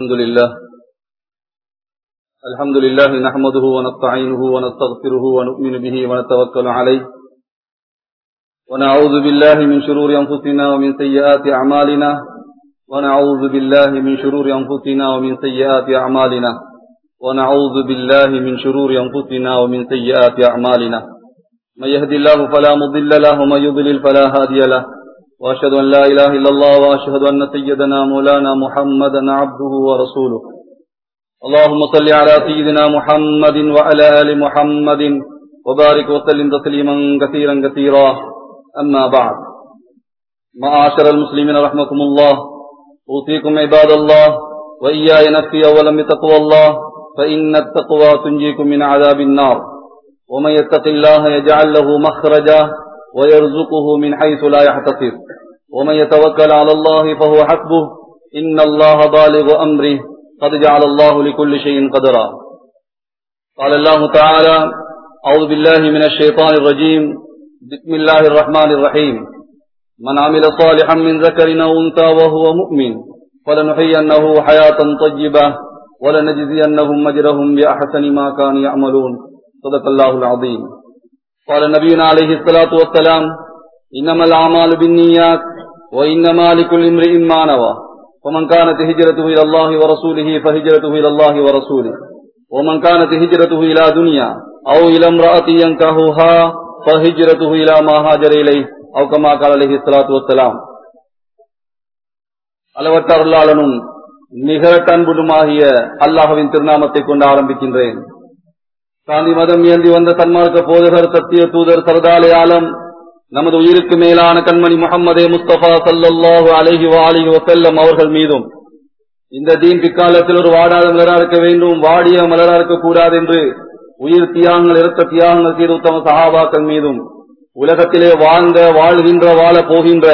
الحمد لله. الحمد لله نحمده ونستعينه ونستغفره ونؤمن به ونتوكل عليه. ونعوذ بالله من شرور أنفسنا ومن سيئات أعمالنا. ونعوذ بالله من شرور أنفسنا ومن سيئات أعمالنا. ونعوذ بالله من شرور أنفسنا ومن سيئات أعمالنا. من يهدي الله فلا مضل له ومن يضلل فلا هادي له. وأشهد أن لا إله إلا الله وأشهد أن سيدنا مولانا محمدا عبده ورسوله. اللهم صل على سيدنا محمد وعلى آل محمد وبارك وسلم تسليما كثيرا كثيرا. أما بعد. معاشر المسلمين رحمكم الله. أوصيكم عباد الله وإياي نفسي أولا بتقوى الله فإن التقوى تنجيكم من عذاب النار. ومن يتق الله يجعل له مخرجا. ويرزقه من حيث لا يحتسب. ومن يتوكل على الله فهو حسبه. إن الله بالغ أمره. قد جعل الله لكل شيء قدرا. قال الله تعالى أعوذ بالله من الشيطان الرجيم. بسم الله الرحمن الرحيم. من عمل صالحا من ذكر أو أنثى وهو مؤمن فلنحيينه حياة طيبة ولنجزينهم أجرهم بأحسن ما كانوا يعملون. صدق الله العظيم. قال نبينا عليه الصلاة والسلام إنما الأعمال بالنيات وإنما لكل امرئ ما نوى ومن كانت هجرته إلى الله ورسوله فهجرته إلى الله ورسوله ومن كانت هجرته إلى دنيا أو إلى امرأة ينكهها فهجرته إلى ما هاجر إليه أو كما قال عليه الصلاة والسلام அளவற்ற அருளாளனும் நிகரட்ட அன்புடுமாகிய அல்லாஹுவின் திருநாமத்தை கொண்டு ஆரம்பிக்கின்றேன் காந்தி மதம் ஏந்தி வந்த தன்மார்க்க போதகர் சத்திய தூதர் சரதாலயாலம் நமது உயிருக்கு மேலான கண்மணி முகம்மதே முஸ்தபா சல்லாஹு அலஹி அலிஹி வசல்லம் அவர்கள் மீதும். இந்த தீன் பிக்காலத்தில் ஒரு வாடாத மலரா இருக்க வேண்டும் வாடிய மலரா இருக்கக்கூடாது என்று உயிர் தியாகங்கள் இருக்க தியாகங்கள் செய்த உத்தம சஹாபாக்கள் மீதும் உலகத்திலே வாழ்ந்த வாழ்கின்ற வாழ போகின்ற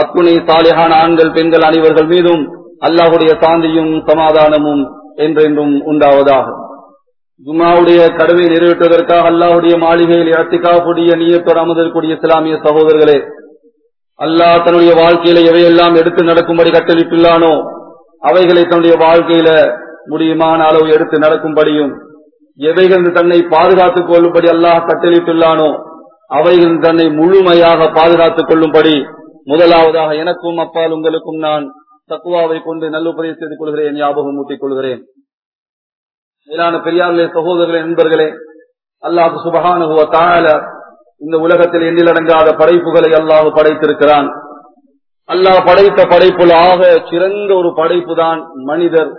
அத்துணை சாலிகான ஆண்கள் பெண்கள் அனைவர்கள் மீதும் அல்லாஹுடைய சாந்தியும் சமாதானமும் என்றென்றும் உண்டாவதாக. ஜுமாவுடைய கடவை நிறைவேற்றுவதற்காக அல்லாஹுடைய மாளிகையில் அத்திகாவுடைய நீயத்தோடு அமர்ந்திருக்கூடிய இஸ்லாமிய சகோதரர்களே அல்லாஹ் தன்னுடைய வாழ்க்கையில எவையெல்லாம் எடுத்து நடக்கும்படி கட்டளிட்டுள்ளானோ அவைகளை தன்னுடைய வாழ்க்கையில முடியுமான அளவு எடுத்து நடக்கும்படியும் எவைகள் தன்னை பாதுகாத்துக் கொள்ளும்படி அல்லாஹ் கட்டளிட்டுள்ளானோ அவைகள் தன்னை முழுமையாக பாதுகாத்துக் கொள்ளும்படி முதலாவதாக எனக்கும் அப்பால் உங்களுக்கும் நான் தக்குவாவை கொண்டு நல்லுபதி செய்து கொள்கிறேன் ஞாபகம் ஊட்டிக் கொள்கிறேன். மேலான பெரியார்களே சகோதரர்களே நண்பர்களே அல்லாஹு சுபகானுகுவ தாழ இந்த உலகத்தில் எண்ணிலடங்காத படைப்புகளை அல்லாஹு படைத்திருக்கிறான். அல்லாஹ் படைத்த படைப்புல ஆக சிறந்த ஒரு படைப்பு தான் மனிதர்.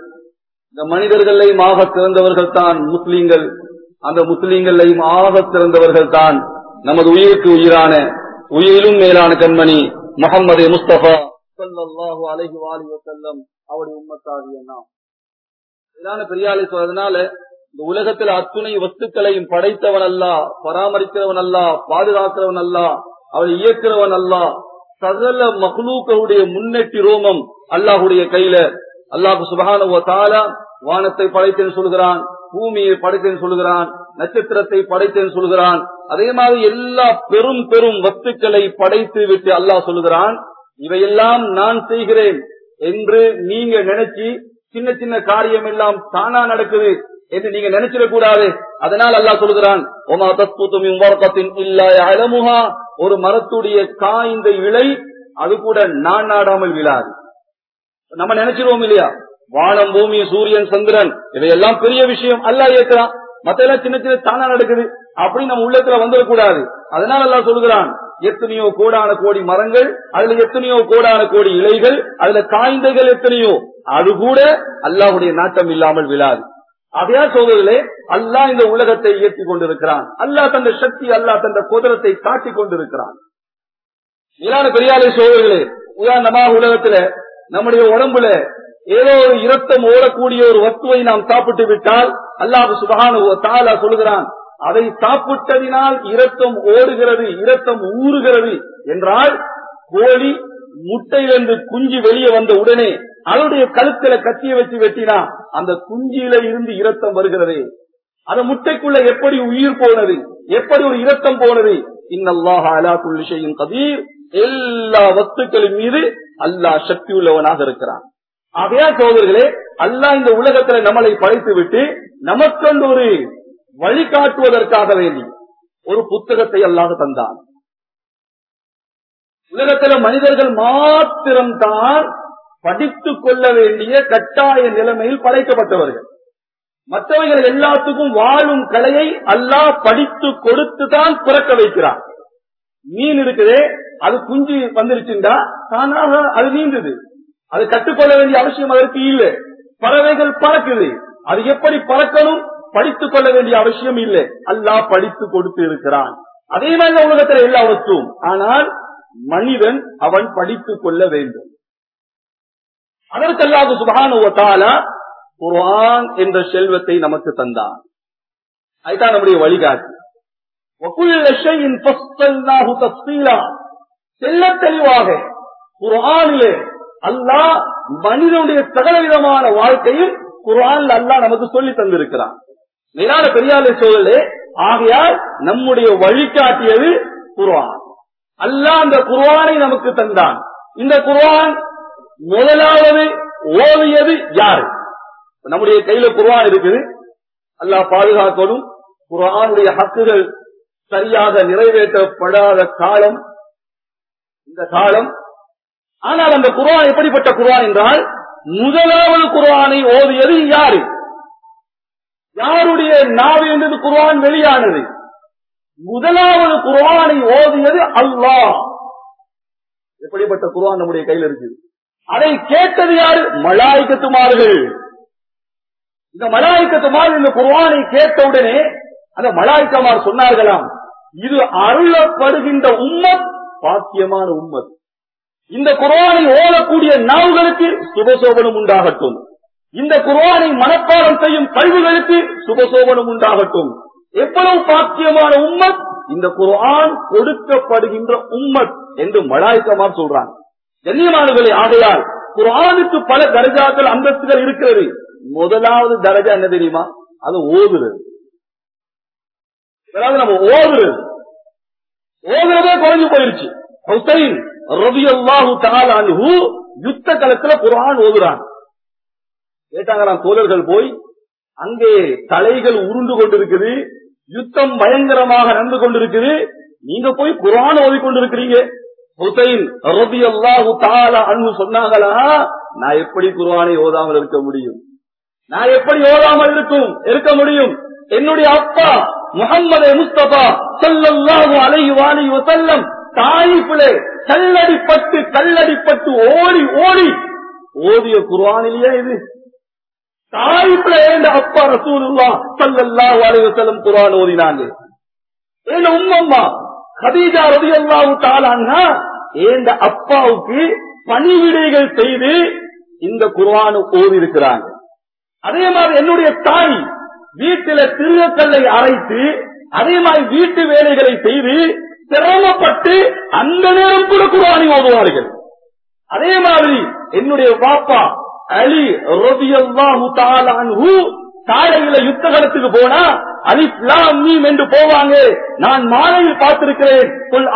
இந்த மனிதர்களையும் ஆக சிறந்தவர்கள் தான் முஸ்லீம்கள். அந்த முஸ்லீம்களையும் ஆக சிறந்தவர்கள் தான் நமது உயிருக்கு உயிரான உயிரிலும் மேலான கண்மணி முகமது முஸ்தபா அலஹி வாலி வசல்லம் அவருடைய உம்மத்தாகிய நாம். இதான பெரியாலை சொல்றதுனால இந்த உலகத்துல அத்துணை வஸ்துக்களையும் படைத்தவன் அல்ல பராமரிக்கிறவன் அல்ல பாதுகாக்கிறவன் அல்ல அவரை இயக்கிறவன் அல்ல சகல மஹ்லூக்களுடைய முன்னெட்டி ரோமம் அல்லாஹுடைய கையில அல்லாஹு சுபகான தாலா வானத்தை படைத்தேன் சொல்கிறான் பூமியை படைத்தேன் சொல்கிறான் நட்சத்திரத்தை படைத்தேன் சொல்கிறான் அதே மாதிரி எல்லா பெரும் பெரும் வஸ்துக்களை படைத்து விட்டு அல்லாஹ் சொல்லுகிறான் இவையெல்லாம் நான் செய்கிறேன் என்று நீங்க நினைச்சு சின்ன சின்ன காரியம் எல்லாம் தானா நடக்குது என்று நீங்க நினைச்சிடக் கூடாது அதனால் அல்லாஹ் சொல்கிறான் ஒரு மரத்துடைய காய்ந்த இலை அது கூட நான் நாடாமல் விழாது. நம்ம நினைச்சிருவோம் இல்லையா? வானம் பூமி சூரியன் சந்திரன் இவையெல்லாம் பெரிய விஷயம். அல்லா இயக்கிறான் மத்த எல்லாம் சின்ன சின்ன தானா நடக்குது. அப்படி நம்ம உள்ளத்துல வந்துடக்கூடாது. அதனால எல்லாம் சொல்கிறான் எத்தனையோ கோடான கோடி மரங்கள் அதுல எத்தனையோ கோடான கோடி இலைகள் அதுல காய்ந்தகள் எத்தனையோ? அது கூட அல்லாஹுடைய நாட்டம் இல்லாமல் விழாது. அதையா சோதர்களே அல்லாஹ் இந்த உலகத்தை இயக்கி கொண்டிருக்கிறான். அல்லாஹ் தந்த சக்தி அல்லாஹ் தந்த குதிரத்தை காட்டிக் கொண்டிருக்கிறான். இதான பெரியாலை சோதர்களே உதாரணமாக உலகத்துல நம்முடைய உடம்புல ஏதோ ஒரு இரத்தம் ஓடக்கூடிய ஒரு வத்துவை நாம் சாப்பிட்டு விட்டால் அல்லாஹு சுபகான தாலா சொல்லுகிறான் அதை சாப்பிட்டதினால் இரத்தம் ஓடுகிறது இரத்தம் ஊறுகிறது என்றால் கோழி முட்டையிலிருந்து குஞ்சு வெளியே வந்த உடனே அவருடைய கழுத்துல கத்திய வச்சு வெட்டினா அந்த குஞ்சியில இருந்து இரத்தம் வருகிறது. அந்த முட்டைக்குள்ள எப்படி உயிர் போனது? எப்படி ஒரு இரத்தம் போனது? இன்னல்லாஹ் அலா குல்லி கதீர். எல்லா வஸ்துக்களின் மீது அல்லாஹ் சக்தி உள்ளவனாக இருக்கிறான். அவையா சோதர்களே அல்லாஹ் இந்த உலகத்துல நம்மளை படைத்து விட்டு நமக்கென்று ஒரு வழிகாட்டுவதற்காக வேண்டி ஒரு புத்தகத்தை அல்லாத தந்தான். உலகத்துல மனிதர்கள் மாத்திரம்தான் படித்துக் கொள்ள வேண்டிய கட்டாய நிலைமையில் படைக்கப்பட்டவர்கள். மற்றவர்கள் எல்லாத்துக்கும் வாழும் கலையை அல்லாஹ் படித்து கொடுத்து தான் பிறக்க வைக்கிறான். மீன் இருக்குதே அது குஞ்சு வந்துருச்சுண்டா தானாக அது நீந்தது. அது கற்றுக்கொள்ள வேண்டிய அவசியம் அதற்கு இல்லை. பறவைகள் பறக்குது. அது எப்படி பறக்கணும்? படித்துக் கொள்ள வேண்டிய அவசியம் இல்லை. அல்லாஹ் படித்து கொடுத்து இருக்கிறான். அதே மாதிரி உலகத்தில் எல்லாவற்றும். ஆனால் மனிதன் அவன் படித்துக் கொள்ள வேண்டும். அதற்கல்லாது சுபகான குர்ஆன் என்ற செல்வத்தை நமக்கு தந்தான். அதுதான் நம்முடைய வழிகாட்டு. செல்ல தெளிவாக குரானிலே அல்லாஹ் மனிதனுடைய சகல விதமான வாழ்க்கையும் குரான் அல்லாஹ் நமக்கு சொல்லி தந்திருக்கிறான். மேலான பெரியாலே சூழலே ஆகையால் நம்முடைய வழிகாட்டியது குர்ஆன். அல்லாஹ் அந்த குர்ஆனை நமக்கு தந்தான். இந்த குர்ஆன் முதலாவது ஓவியது யாரு? நம்முடைய கையில குருவான் இருக்குது. அல்லாஹ் பாதுகாக்கணும் குரானுடைய ஹக்குகள் சரியாக நிறைவேற்றப்படாத காலம். இந்த காலம். ஆனால் அந்த குருவான் எப்படிப்பட்ட குருவான் என்றால் முதலாவது குருவானை ஓதியது யாரு? யாருடைய நாவிலிருந்து குருவான் வெளியானது? முதலாவது குருவானை ஓதியது அல்லாஹ். எப்படிப்பட்ட குருவான் நம்முடைய கையில் இருக்குது? அதை கேட்டது யாரு? மலாய்க்கத்துமார்கள். இந்த மலாய்க்கத்துமார் இந்த குர்ஆனை கேட்டவுடனே அந்த மலாய்க்கமார் சொன்னார்களாம் இது அருளப்படுகின்ற உம்மத் பாக்கியமான உம்மத். இந்த குர்ஆனை ஓடக்கூடிய நாவுகளுக்கு சுபசோபனம் உண்டாகட்டும். இந்த குர்ஆனை மனப்பாடம் செய்யும் கல்விகளுக்கு சுபசோபனம் உண்டாகட்டும். எவ்வளவு பாக்கியமான உம்மத் இந்த குர்ஆன் கொடுக்கப்படுகின்ற உம்மத் என்று மலாய்க்கமார் சொல்றாங்க. கண்ணியமானவர்களே ஆகையால் குரானுக்கு பல தரஜாக்கள் அந்தஸ்துகள் இருக்கிறது. முதலாவது தரஜா என்ன தெரியுமா? அது ஓதுறது. நம்ம ஓதுறது. ஓதுறதே குறைஞ்சு போயிருச்சு. ஹுசைன் ரவி அல்லாஹு தகாலானு யுத்த களத்துல குரான் ஓதுறான். கேட்டாங்களாம் தோழர்கள் போய் அங்கே தலைகள் உருண்டு கொண்டிருக்குது யுத்தம் பயங்கரமாக நடந்து கொண்டிருக்குது நீங்க போய் குரான் ஓதி கொண்டிருக்கிறீங்க அன்பு சொன்னாங்களா? நான் எப்படி குருவானை ஓதாமல் இருக்க முடியும்? நான் எப்படி ஓதாமல் இருக்கும் இருக்க முடியும்? என்னுடைய அப்பா முகம்மது முஸ்தபா ஸல்லல்லாஹு அலைஹி செல்லம் வஸல்லம் தாயிஃபிலே கல்லடிப்பட்டு கல்லடிப்பட்டு ஓடி ஓடி ஓதிய குர்ஆனிலேயே இது. தாயிஃபிலே என்ற அப்பா ரசூலுல்லாஹ் ஸல்லல்லாஹு அலைஹி செல்லம் குருவான் ஓதினாங்க. ஏன் உம்மம்மா கதீஜா ரலியல்லாஹு தஆலா ஏந்த அப்பாவுக்கு பணிவிடைகள் செய்து இந்த குர்வானு ஓதி இருக்கிறாங்க அதே மாதிரி என்னுடைய தாய் வீட்டில திருகக்கல்லை அரைத்து அதே மாதிரி வீட்டு வேலைகளை செய்து சிரமப்பட்டு அந்த நேரம் கூட குர்ஆனை ஓதுவார்கள். அதே மாதிரி என்னுடைய பாப்பா அலி ரபியல்லாஹு தஆலா காலையில யுத்த களத்துக்கு போனா அலிஃப் மீம் என்று போவாங்க. நான் மாலையில் பார்த்திருக்கிறேன் கொல்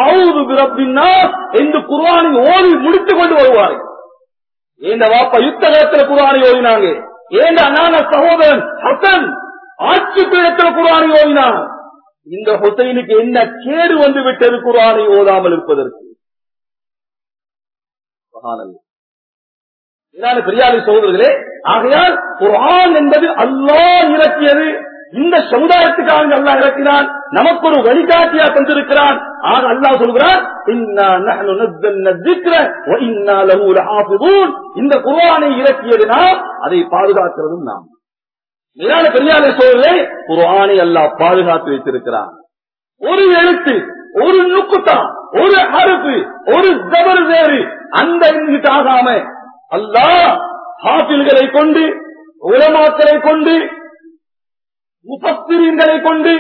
என்று குர்வானை ஓடி முடித்துக் கொண்டு வருவார்கள் ஏந்த வாப்பா யுத்த காலத்தில் குர்வானை ஓடினாங்க ஏந்த அண்ணான சகோதரன் ஹசன் ஆட்சி பீடத்துல குர்வானை ஓடினான் இந்த ஹுசைனுக்கு என்ன கேடு வந்து விட்டது குரானை ஓதாமல் இருப்பதற்கு? பெரியாரி சகோதரர்களே ஆகையால் குரான் என்பது அல்லா இறக்கியது. இந்த சமுதாயத்துக்காக அல்லாஹ் இறக்கினான். நமக்கு ஒரு வழிகாட்டியா தந்திருக்கிறான். ஆக அல்லா சொல்கிறான் இந்த குர்வானை இறக்கியது நாம் அதை பாதுகாக்கிறதும் நாம். மேலான பெரியாரை சோழர்களே குர்ஆனை அல்லாஹ் பாதுகாத்து வைத்திருக்கிறான். ஒரு எழுத்து ஒரு நுக்குத்தா ஒரு அறுப்பு ஒரு தவறு வேறு அந்த எண்ணிட்டு ஆகாம அல்லாஹ் ஹாஃபில்களை கொண்டு உலமாக்களை கொண்டு முபத்திரீன்களை கொண்டு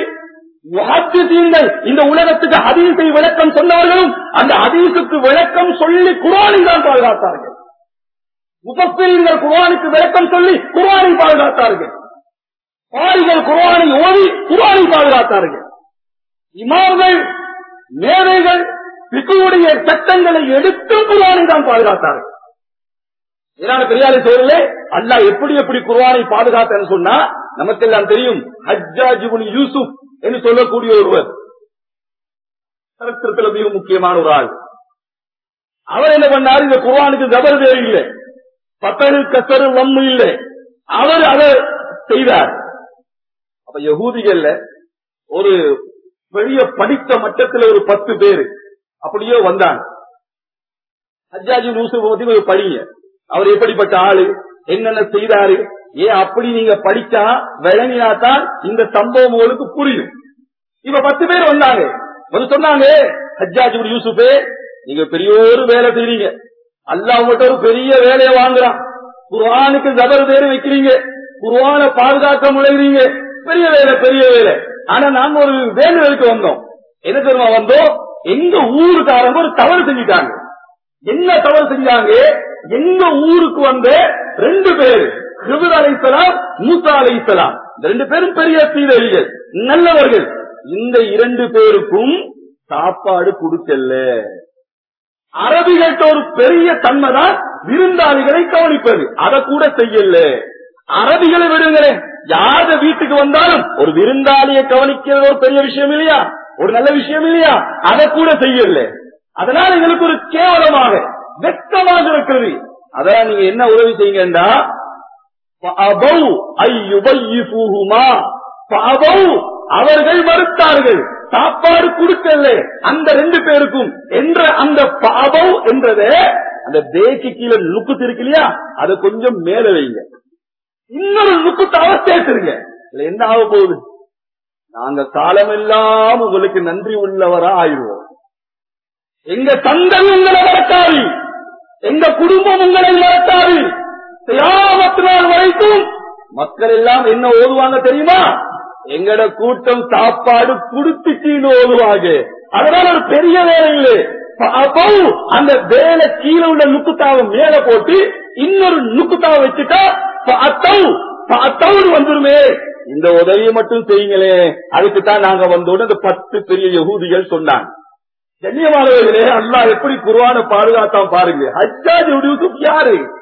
இந்த உலகத்துக்கு ஹதீஸை விளக்கம் சொன்னவர்களும் அந்த ஹதீஸுக்கு விளக்கம் சொல்லி குரானை தான் பாதுகாத்தார்கள். முபத்திரீன்கள் குரானுக்கு விளக்கம் சொல்லி குரானை பாதுகாத்தார்கள். பாரிகள் குரானை ஓடி குரானை பாதுகாத்தார்கள். இமாம்கள் மேதைகள் பிக்குடைய சட்டங்களை எடுத்து குரானை தான் பாதுகாத்தார்கள். ஏன்னா பெரியாரி சோழர்களே அல்லா எப்படி எப்படி குர்ஆனை பாதுகாத்தன்னு சொன்னா நமக்கெல்லாம் தெரியும் ஹஜ்ஜாஜிபுன் யூசுப் என்று சொல்லக்கூடிய ஒருவர். சரித்திரத்தில் மிக முக்கியமான ஒரு ஆள். அவர் என்ன பண்ணார்? இந்த குர்வானுக்கு ஜபர் தேவை இல்லை. பத்தரு கசரு வம்மு இல்லை. அவர் அதை செய்தார். அப்ப யகூதிகள்ல ஒரு பெரிய படித்த மட்டத்தில் ஒரு பத்து பேரு அப்படியே வந்தாங்க. ஹஜ்ஜாஜி யூசுப் பத்தி ஒரு படிங்க. அவர் எப்படிப்பட்ட ஆளு? என்னென்ன செய்தாரு? ஏன் அப்படி நீங்க படிச்சா விளங்கினாதான் இந்த சம்பவம் உங்களுக்கு புரியும். இப்ப பத்து பேர் வந்தாங்க. வந்து சொன்னாங்க ஹஜ்ஜாஜி யூசுஃபே நீங்க பெரிய ஒரு வேலை செய்றீங்க. அல்லாஹ் உங்கள்கிட்ட ஒரு பெரிய வேலையை வாங்குறான். குர்ஆனுக்கு ஜபர் பேர் வைக்கிறீங்க. குர்ஆனை பாதுகாக்க முளைகிறீங்க பெரிய வேலை பெரிய வேலை. ஆனா நாங்க ஒரு வேண்டுதலுக்கு வந்தோம். என்ன தெரியுமா வந்தோம்? எங்க ஊருக்காரங்க ஒரு தவறு செஞ்சுட்டாங்க. என்ன தவறு செஞ்சாங்க? எங்க ஊருக்கு வந்த ரெண்டு பேர். ஹிபர் அலைசலாம் மூசா அலைசலாம் இந்த ரெண்டு பேரும் பெரிய சீரழிகள் நல்லவர்கள். இந்த இரண்டு பேருக்கும் சாப்பாடு கொடுக்கல. அரபிகள்கிட்ட ஒரு பெரிய தன்மை தான் விருந்தாளிகளை கவனிப்பது. அதை கூட செய்யல. அரபிகளை விடுங்களேன் யார வீட்டுக்கு வந்தாலும் ஒரு விருந்தாளியை கவனிக்கிறது ஒரு பெரிய விஷயம் இல்லையா? ஒரு நல்ல விஷயம் இல்லையா? அதை கூட செய்யல. அதனால எங்களுக்கு ஒரு கேவலமாக வெக்கமாக இருக்கிறது. அதான் நீங்க என்ன உதவி செய்யுங்கன்னா அவர்கள் மறுத்தார்கள். சாப்பாடு கொடுக்கல. அந்த ரெண்டு பேருக்கும் என்ற அந்த பாபவ் என்றதே அந்த தேக்கு கீழே லுக்கு இருக்கு இல்லையா? அதை கொஞ்சம் மேல வைங்க. இன்னொரு நுக்குத்தாவ சேர்த்துருங்க. என்ன ஆக போகுது? நாங்க காலமெல்லாம் உங்களுக்கு நன்றி உள்ளவரா ஆயிடுவோம் எங்க தந்தை உங்களை மறக்காது எங்க குடும்பம் உங்களை மறக்காது நாள் வரைக்கும் மக்கள் எல்லாம் என்ன ஓதுவாங்க தெரியுமா? எங்கட கூட்டம் சாப்பாடு குடுத்துச்சின்னு ஓதுவாங்க. அதனால ஒரு பெரிய வேலை இல்லை. அந்த வேலை கீழே உள்ள நுக்குத்தாவை மேல போட்டு இன்னொரு நுக்குத்தாவை வச்சுட்டா வந்துருமே. இந்த உதவியை மட்டும் செய்யுங்களே. அதுக்கு தான் நாங்க வந்தோட அந்த பத்து பெரிய யகூதிகள் சொன்னாங்க. கண்ணியமானவர்களே அல்லா எப்படி குருவான பாதுகாத்தான் பாருங்க. ஹஜ்ஜாஜ் யாரு?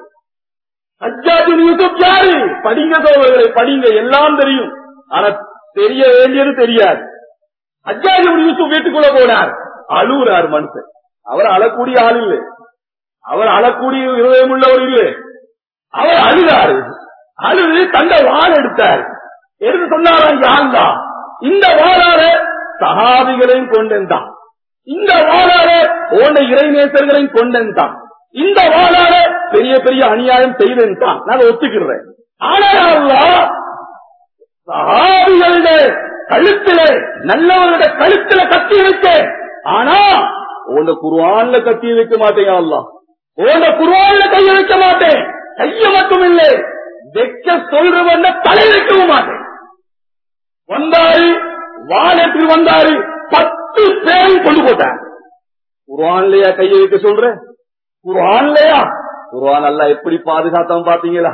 ஹஜ்ஜாஜ் யூசுப் யாரு? படிங்க சோழர்களை படிங்க. எல்லாம் தெரியும். ஆனா தெரிய வேண்டியது தெரியாது. ஹஜ்ஜாஜ் யூசுப் வீட்டுக்குள்ள போனார். அழுகுறார் மனுஷன். அவர் அழக்கூடிய ஆள் இல்லை. அவர் அழக்கூடிய இருதயம் உள்ளவர் இல்லை. அவர் அழுதாரு. அழுது தந்த வாள் எடுத்தார். எடுத்து சொன்னாரா யாழ்தா இந்த வாழார சகாபிகளையும் கொண்டென்றான் இந்த வாழார ஓண்ட இறைநேசர்களையும் கொண்டென்றான் இந்த வாழார பெரிய பெரிய அநியாயம் செய்தென்றான் நான் ஒத்துக்கிறேன். ஆனால் கழுத்துல நல்லவர்களோட கழுத்துல கத்தி வைத்தேன். ஆனா உன் குருவான்ல கத்தி வைக்க மாட்டேன் அல்லா உன் குருவான்ல கைய வைக்க மாட்டேன். கைய மட்டும் இல்லை வெக்க சொல்றவன் தலை வைக்கவும் மாட்டேன். வந்தாரு வானத்தில் வந்தாரு பத்து பேரும் கொண்டு போட்டான். குருவான்லயா கையை வைக்க சொல்றேன் குர்ஆன்லயா குர்ஆன் அல்ல எப்படி பாதுகாத்தான் பாத்தீங்களா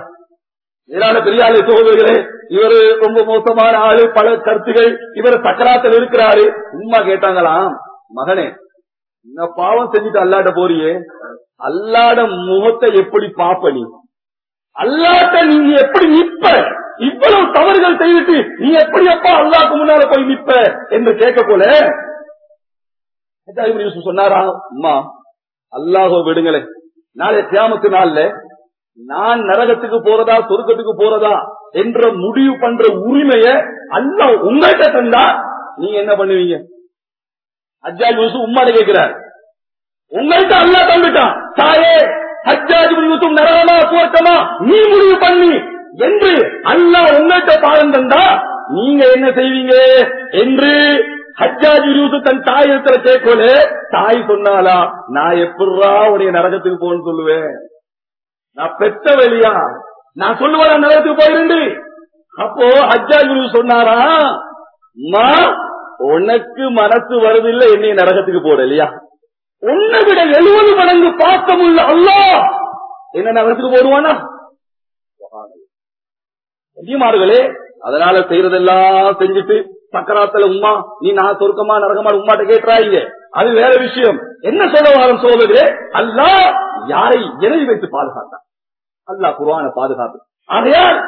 மேலான பெரியாளை சகோதரர்களே இவரு ரொம்ப மோசமான ஆளு பல கருத்துகள் இவர் சக்கராத்தில் இருக்கிறாரு. உண்மை கேட்டாங்களாம் மகனே என்ன பாவம் செஞ்சுட்டு அல்லாட்ட போறியே? அல்லாட முகத்தை எப்படி பாப்ப நீ? அல்லாட்ட நீங்க எப்படி நிப்ப இவ்வளவு தவறுகள் செய்துட்டு நீ எப்படி அப்பா அல்லாக்கு முன்னால போய் நிப்ப என்று கேட்க போல சொன்னாரா அம்மா அல்லாஹோ விடுங்களே நாளை தியாமத்து நாள்ல நான் நரகத்துக்கு போறதா சொர்க்கத்துக்கு போறதா என்ற முடிவு பண்ற உரிமைய அல்ல உங்கள்கிட்ட தந்தா நீங்க என்ன பண்ணுவீங்க? அஜாஜ் யூசுப் உம்மாட கேட்கிறார் உங்கள்கிட்ட அல்லா தந்துட்டான். தாயே ஹஜ்ஜாஜ் யூசுப் நரகமா சுவர்க்கமா நீ முடிவு பண்ணி என்று அல்லா உங்கள்கிட்ட பாடம் தந்தா நீங்க என்ன செய்வீங்க? என்று ஹஜ்ஜாஜ் யூசுப் தன் தாயத்துல கேட்கல தாய் சொன்னாலா நான் எப்படா உடைய நரகத்துக்கு போன்னு சொல்லுவேன்? நான் பெத்த வெளியா? நான் சொல்லுவேன் நரகத்துக்கு போயிருந்து அப்போ ஹஜ்ஜா யூசுப் சொன்னாரா அம்மா உனக்கு மனசு வருதில்லை என்னை நரகத்துக்கு போட இல்லையா? உன்னை விட எழுபது மடங்கு பாக்கம் உள்ள அல்லா என்ன நரகத்துக்கு போடுவானா? அதிகமார்களே அதனால செய்யறதெல்லாம் செஞ்சுட்டு சக்கராத்துல உமா நீ நான் சொர்க்கமா நரகமா உமாட்ட கேட்டுறாங்க அது வேற விஷயம் என்ன சொல்ல வாரம் சோதரே அல்லா யாரை இறை வைத்து பாதுகாத்தான் அல்லாஹ் குர்ஆனை பாதுகாப்பு ஆகையால்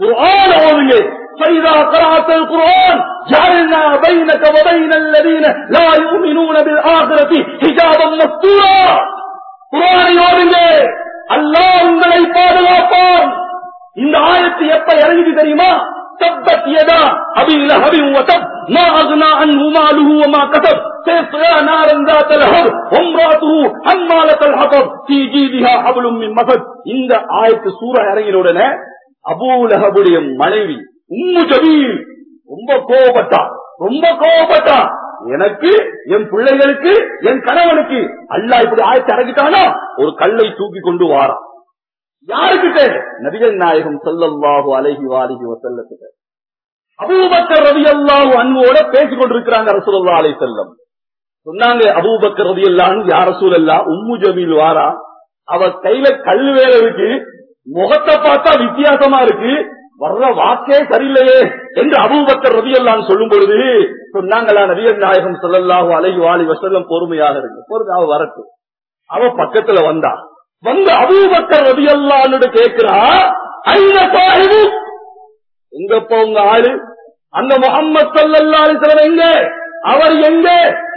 குர்ஆன் ஓதுங்க فإذا قرأت القرآن جعلنا بينك وبين الذين لا يؤمنون بالآخرة حجابا مستورا குர்ஆனை ஓதுங்க அல்லாஹ் உங்களை பாதுகாப்பான் இந்த ஆயத்து எப்ப இறங்குது தெரியுமா تبت يدا أبي لهب وتب ما أغنى عنه ماله وما كسب سيصلى نارا ذات لهب وامرأته حمالة الحطب في جيدها حبل من مسد இந்த ஆயத்து சூரா இறங்கின உடனே அபூ லஹபுடைய மனைவி உம்மு ஜபீல் ரொம்ப கோபப்பட்டா ரொம்ப கோபப்பட்டா எனக்கு என் பிள்ளைகளுக்கு என் கணவனுக்கு அல்லாஹ் இப்படி ஆயத்தை இறங்கிட்டானா ஒரு கல்லை தூக்கி கொண்டு வாரான் யாருக்கிட்ட நபிகள் நாயகம் ஸல்லல்லாஹு அலைஹி வாலிஹி வஸல்லத்துக்கு அபூபக்கர் ரலியல்லாஹு அன்வோட பேசிக் கொண்டிருக்கிறாங்க ரசூலுல்லாஹி அலைஹி வஸல்லம். சொன்னாங்க அபூபக்கர் ரலியல்லாஹு யா ரசூலல்லாஹ் உம்மு ஜமீல் வாரா. அவ கையில கல்லு வேற இருக்கு முகத்தை பார்த்தா வித்தியாசமா இருக்கு. வர்ற வாக்கே சரியில்லையே. என்று அபூபக்கர் ரலியல்லாஹு சொல்லும் பொழுது சொன்னாங்களா நபிகள் நாயகம் ஸல்லல்லாஹு அலைஹி வாலிஹி வஸல்லம் பொறுமையாக இருக்கு. பொறுமை அவ வரட்டும். அவ பக்கத்துல வந்தா. வந்து அபூபக்கர் ரலியல்லாஹு கேக்குறா ஐந சாஹிபு? எங்கப்பா உங்க ஆளு? அந்த முகம்மது சல்லல்லா அலிஸ்லாம் எங்க? அவர் எங்க?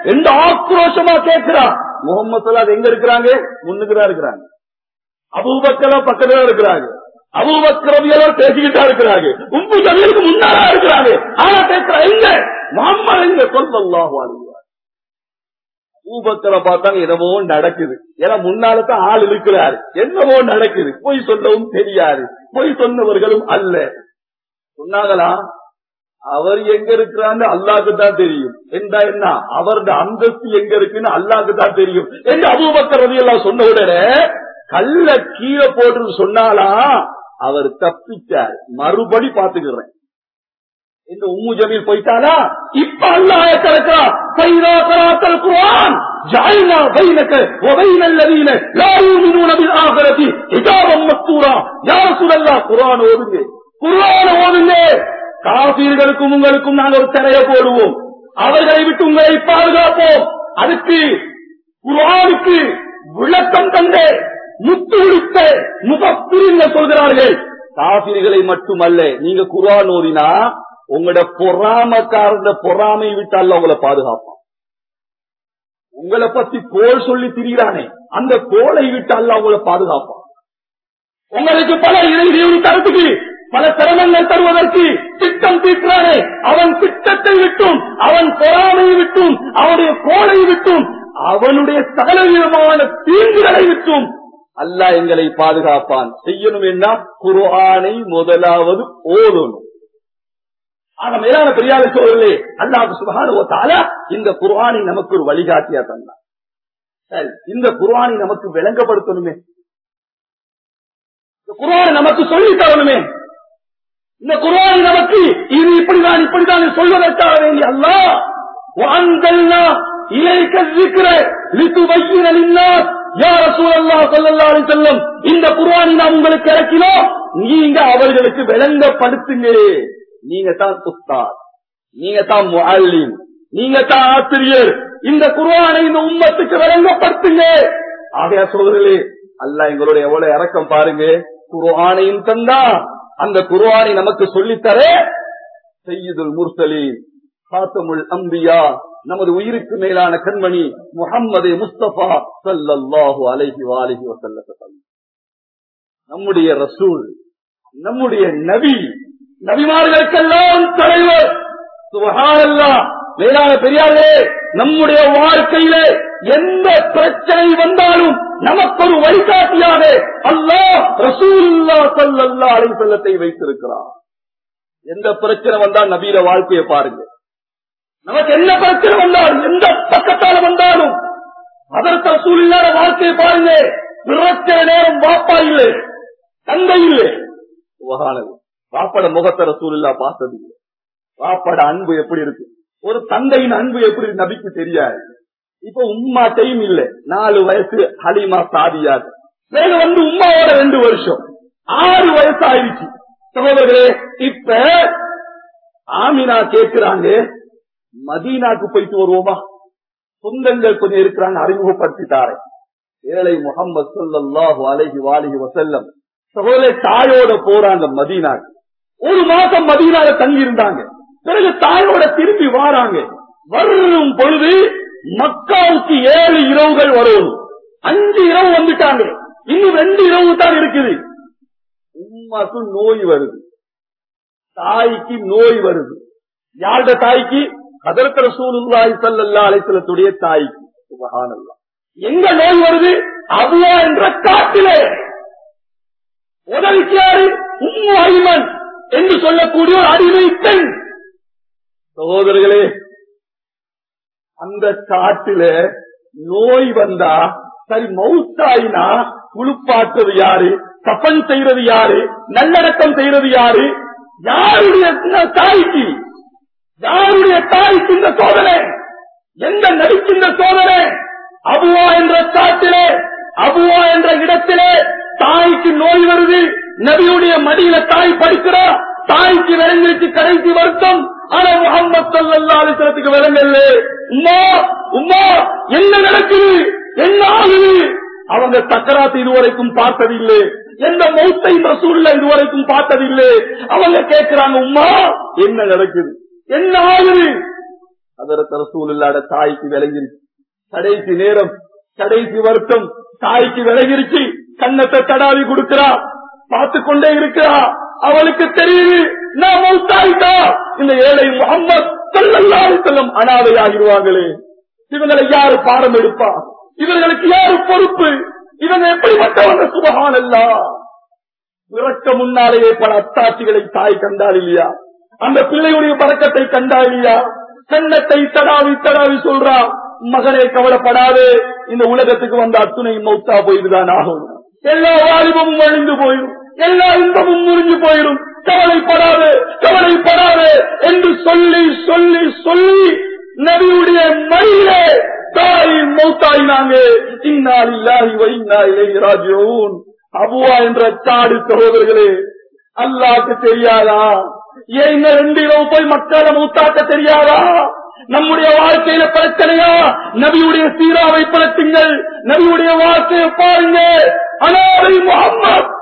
எந்த ஆக்ரோஷமா கேட்கிறா முகமது சல்லாத் எங்க இருக்கிறாங்க? முன்னுக்குதான் இருக்கிறாங்க. அபூபக்கரா பக்கத்துல இருக்கிறாங்க. அபூபக்கரவியெல்லாம் பேசிக்கிட்டா இருக்கிறாங்க. உப்பு தமிழுக்கு முன்னாடா இருக்கிறாங்க. ஆனா கேட்கிறா எங்க? முகம்மது எங்க சொல்லல்லாஹு ஊபத்துல அபூபக்கரை பார்த்தாங்க என்னவோ நடக்குது. ஏன்னா முன்னாலதான் ஆள் இருக்கிறாரு. என்னவோ நடக்குது. பொய் சொல்லவும் தெரியாது. பொய் சொன்னவர்களும் அல்ல. சொன்னாங்களா அவர் எங்க இருக்கிறான்னு அல்லாக்கு தான் தெரியும். என்றா என்ன? அவரது அந்தஸ்து எங்க இருக்குன்னு அல்லாக்கு தான் தெரியும். என்று அபூபக்கர் எல்லாம் சொன்ன உடனே கல்ல கீழே போட்டு சொன்னாலா அவர் தப்பிச்சார். மறுபடி பாத்துக்கிறேன் இந்த உம்மு ஜமீல் போயிட்டாலா இப்ப அல்லாஹ் கிடக்கிறா பைதா கராத்தல் குர்ஆன். ஜஅல்னா பைனக வ பைனல் லதீன லா யூமினூன பில் ஆகிரதி ஹிஜாபம் மஸ்தூரா. யா ரசூலல்லாஹ் குர்ஆன் ஓதுங்க. குர்ஆன் ஓதுங்க. காபீர்களுக்கும் உங்களுக்கும் நாங்கள் ஒரு திரைய போடுவோம். அவர்களை விட்டு உங்களை பாதுகாப்போம். அதுக்கு குர்ஆனுக்கு விளக்கம் தந்தே முத்து உடித்த முகப்பிரிங்க சொல்கிறார்கள். காபிர்களை மட்டுமல்ல நீங்க குரான் ஓதினா உங்களோட பொறாமக்காரத பொறாமை விட்டால் உங்களை பாதுகாப்பான். உங்களை பத்தி கோல் சொல்லி திரிகிறானே அந்த கோலை விட்டால் உங்களை பாதுகாப்பான். உங்களுக்கு பல இறங்கியும் தரத்துக்கு பல சிரமங்கள் தருவதற்கு திட்டம் தீட்டுறானே. அவன் திட்டத்தை விட்டும் அவன் பொறாமையை விட்டும் அவனுடைய கோலை விட்டும் அவனுடைய சகல விதமான தீங்குகளை விட்டும் அல்ல எங்களை பாதுகாப்பான். செய்யணும் என்ன குர்ஆனை முதலாவது ஓதணும். ஆக மேலான பெரியார சோழர்களே அல்லாஹ் சுபானுவத்தால இந்த குர்வானை நமக்கு ஒரு வழிகாட்டியா தந்தான். சரி இந்த குர்வானை நமக்கு விளங்கப்படுத்தணுமே. இந்த குர்வானை நமக்கு சொல்லி தரணுமே. இந்த குர்வானை நமக்கு இது இப்படிதான் இப்படிதான் சொல்வதற்காக வேண்டிய அல்லா வாழ்ந்தல்னா இந்த குர்வானை நாம் உங்களுக்கு இறக்கினோம். நீங்க அவர்களுக்கு விளங்கப்படுத்துங்க. நீங்க தான் உஸ்தாத் நீங்க தான் முஅல்லிம் நீங்க தான் ஆசிரியர். இந்த குருவானை இந்த உம்மத்துக்கு விளங்கப்படுத்துங்க ஆகையா சோதரர்களே அல்ல எங்களுடைய எவ்வளவு இறக்கம் பாருங்க. குருவானையும் தந்தா அந்த குருவானை நமக்கு சொல்லித்தர செய்யுதுல் முர்சலீன் பாத்தமுல் அம்பியா நமது உயிருக்கு மேலான கண்மணி முகம்மது முஸ்தபா சல்லாஹு அலைஹி வாலிஹி வசல்ல நம்முடைய ரசூல் நம்முடைய நபி நபிமார்களுக்கெல்லாம் தலைவர். சுகாரல்லா வேளாண் பெரியாரே நம்முடைய வாழ்க்கையிலே எந்த பிரச்சனை வந்தாலும் நமக்கு ஒரு வழிகாட்டியாக அல்லாஹ் ரசூல்லா சல்லல்லா அலைஹி வஸல்லத்தை வைத்திருக்கிறார் எந்த பிரச்சனை வந்தால் நபீர வாழ்க்கையை பாருங்க. நமக்கு என்ன பிரச்சனை வந்தாலும் எந்த பக்கத்தால வந்தாலும் அதற்கு ரசூல் இல்லாத வாழ்க்கையை பாருங்க. பிரச்சனை நேரம் வாப்பா இல்லை தந்தை இல்லை. சுபஹானல்லாஹ் வாப்பட முகத்தர சூழலா பார்த்தது வாப்பட அன்பு எப்படி இருக்கு? ஒரு தந்தையின் அன்பு எப்படி நபிக்கு தெரியாது. இப்ப உம்மா டைம் இல்ல. நாலு வயசு ஹலிமா சாதியாது மேல வந்து உமாவோட ரெண்டு வருஷம். ஆறு வயசு ஆயிடுச்சு சகோதரர்களே இப்ப ஆமினா கேட்கிறாங்க மதீனாக்கு போயிட்டு வருவோமா? சொந்தங்கள் கொஞ்சம் இருக்கிறாங்க அறிமுகப்படுத்திட்டாரே. ஏழை முகமது சொல்லல்லாஹு அலைஹி வாலிஹி வசல்லம் சகோதர தாயோட போறாங்க மதீனாக்கு. ஒரு மாசம் மதீனால தங்கி இருந்தாங்க பிறகு தாயோட திரும்பி வாராங்க. வரும் பொழுது மக்காவுக்கு ஏழு இரவுகள் வரும். அஞ்சு இரவு வந்துட்டாங்க. இன்னும் ரெண்டு இரவு தான் இருக்குது. உமாக்கு நோய் வருது. தாய்க்கு நோய் வருது. யாருட தாய்க்கு? அதற்கு ரசூலுல்லாஹி சல்லா அலைசலத்துடைய தாய்க்கு. சுப்ஹானல்லாஹ். எங்க நோய் வருது? அபுவா என்ற காட்டிலே. உதவிக்கு யாரு? உம்மு ஐமன் என்று சொல்லக்கூடிய ஒரு அடிமை பெண். சகோதரர்களே அந்த காட்டில நோய் வந்தா சரி மவுத்தாயினா குளிப்பாற்றுறது யாரு? கப்பன் செய்யறது யாரு? நல்லடக்கம் செய்யறது யாரு? யாருடைய தாய்க்கு? யாருடைய தாய்க்கு இந்த சோதனை? எந்த நடிக்கின்ற சோதனை? அபுவா என்ற காட்டிலே அபுவா என்ற இடத்திலே தாய்க்கு நோய் வருது. நபியுடைய மடியில தாய் படிக்கிறார் தாய்க்கு விளங்கிருச்சு கடைசி வருத்தம். ஆனா முகமது சல்லா விலங்கல்ல விளங்கல்ல உமா உமா என்ன நடக்குது? என்ன ஆகுது? அவங்க தக்கராத்து இதுவரைக்கும் பார்த்ததில்லை. எந்த மௌத்தை ரசூல்ல இதுவரைக்கும் பார்த்ததில்லை. அவங்க கேட்கிறாங்க உமா என்ன நடக்குது? என்ன ஆகுது? அதற்கு ரசூல் இல்லாத தாய்க்கு விளங்கிருச்சு. கடைசி நேரம் கடைசி வருத்தம் தாய்க்கு விலகிருச்சு கண்ணத்தை தடாவி கொடுக்கிறார் பார்த்து கொண்டே இருக்கிறா அவளுக்கு தெரியுது நான் மௌத்தாயிட்டா இந்த ஏழை முகம்மது சல்லல்லாஹு செல்லம் அனாதையாகிடுவாங்களே. இவங்களை யாரு பாடம் எடுப்பா? இவர்களுக்கு யாரு பொறுப்பு? இவங்க எப்படிப்பட்டவங்க? சுபகான் அல்லா இறக்க முன்னாலேயே பல அத்தாட்சிகளை தாய் கண்டால் இல்லையா? அந்த பிள்ளையுடைய பறக்கத்தை கண்டா இல்லையா? கண்ணத்தை தடாவி தடாவி சொல்றா மகனே கவலைப்படாது. இந்த உலகத்துக்கு வந்த அத்துணை மௌத்தா போயிட்டுதான் ஆகும். எல்லா வாலிபமும் அழிந்து போயிடும். எல்லா இன்பமும் முறிஞ்சு போயிடும். கவலைப்படாது கவலைப்படாது என்று சொல்லி சொல்லி சொல்லி நபியுடைய மயிலே தாய் மௌத்தாயினாங்க. இன்னால் இல்லாஹி இலை ராஜோன் அபுவா என்ற காடு சகோதரர்களே அல்லாக்கு தெரியாதா? ஏன் இந்த ரெண்டு இரவு போய் மக்களை மூத்தாக்க தெரியாதா? நம்முடைய வாழ்க்கையில பிரச்சனையா? நபியுடைய சீராவை பழத்துங்கள் நபியுடைய வாழ்க்கையை பாருங்க அனாதை முகம்மது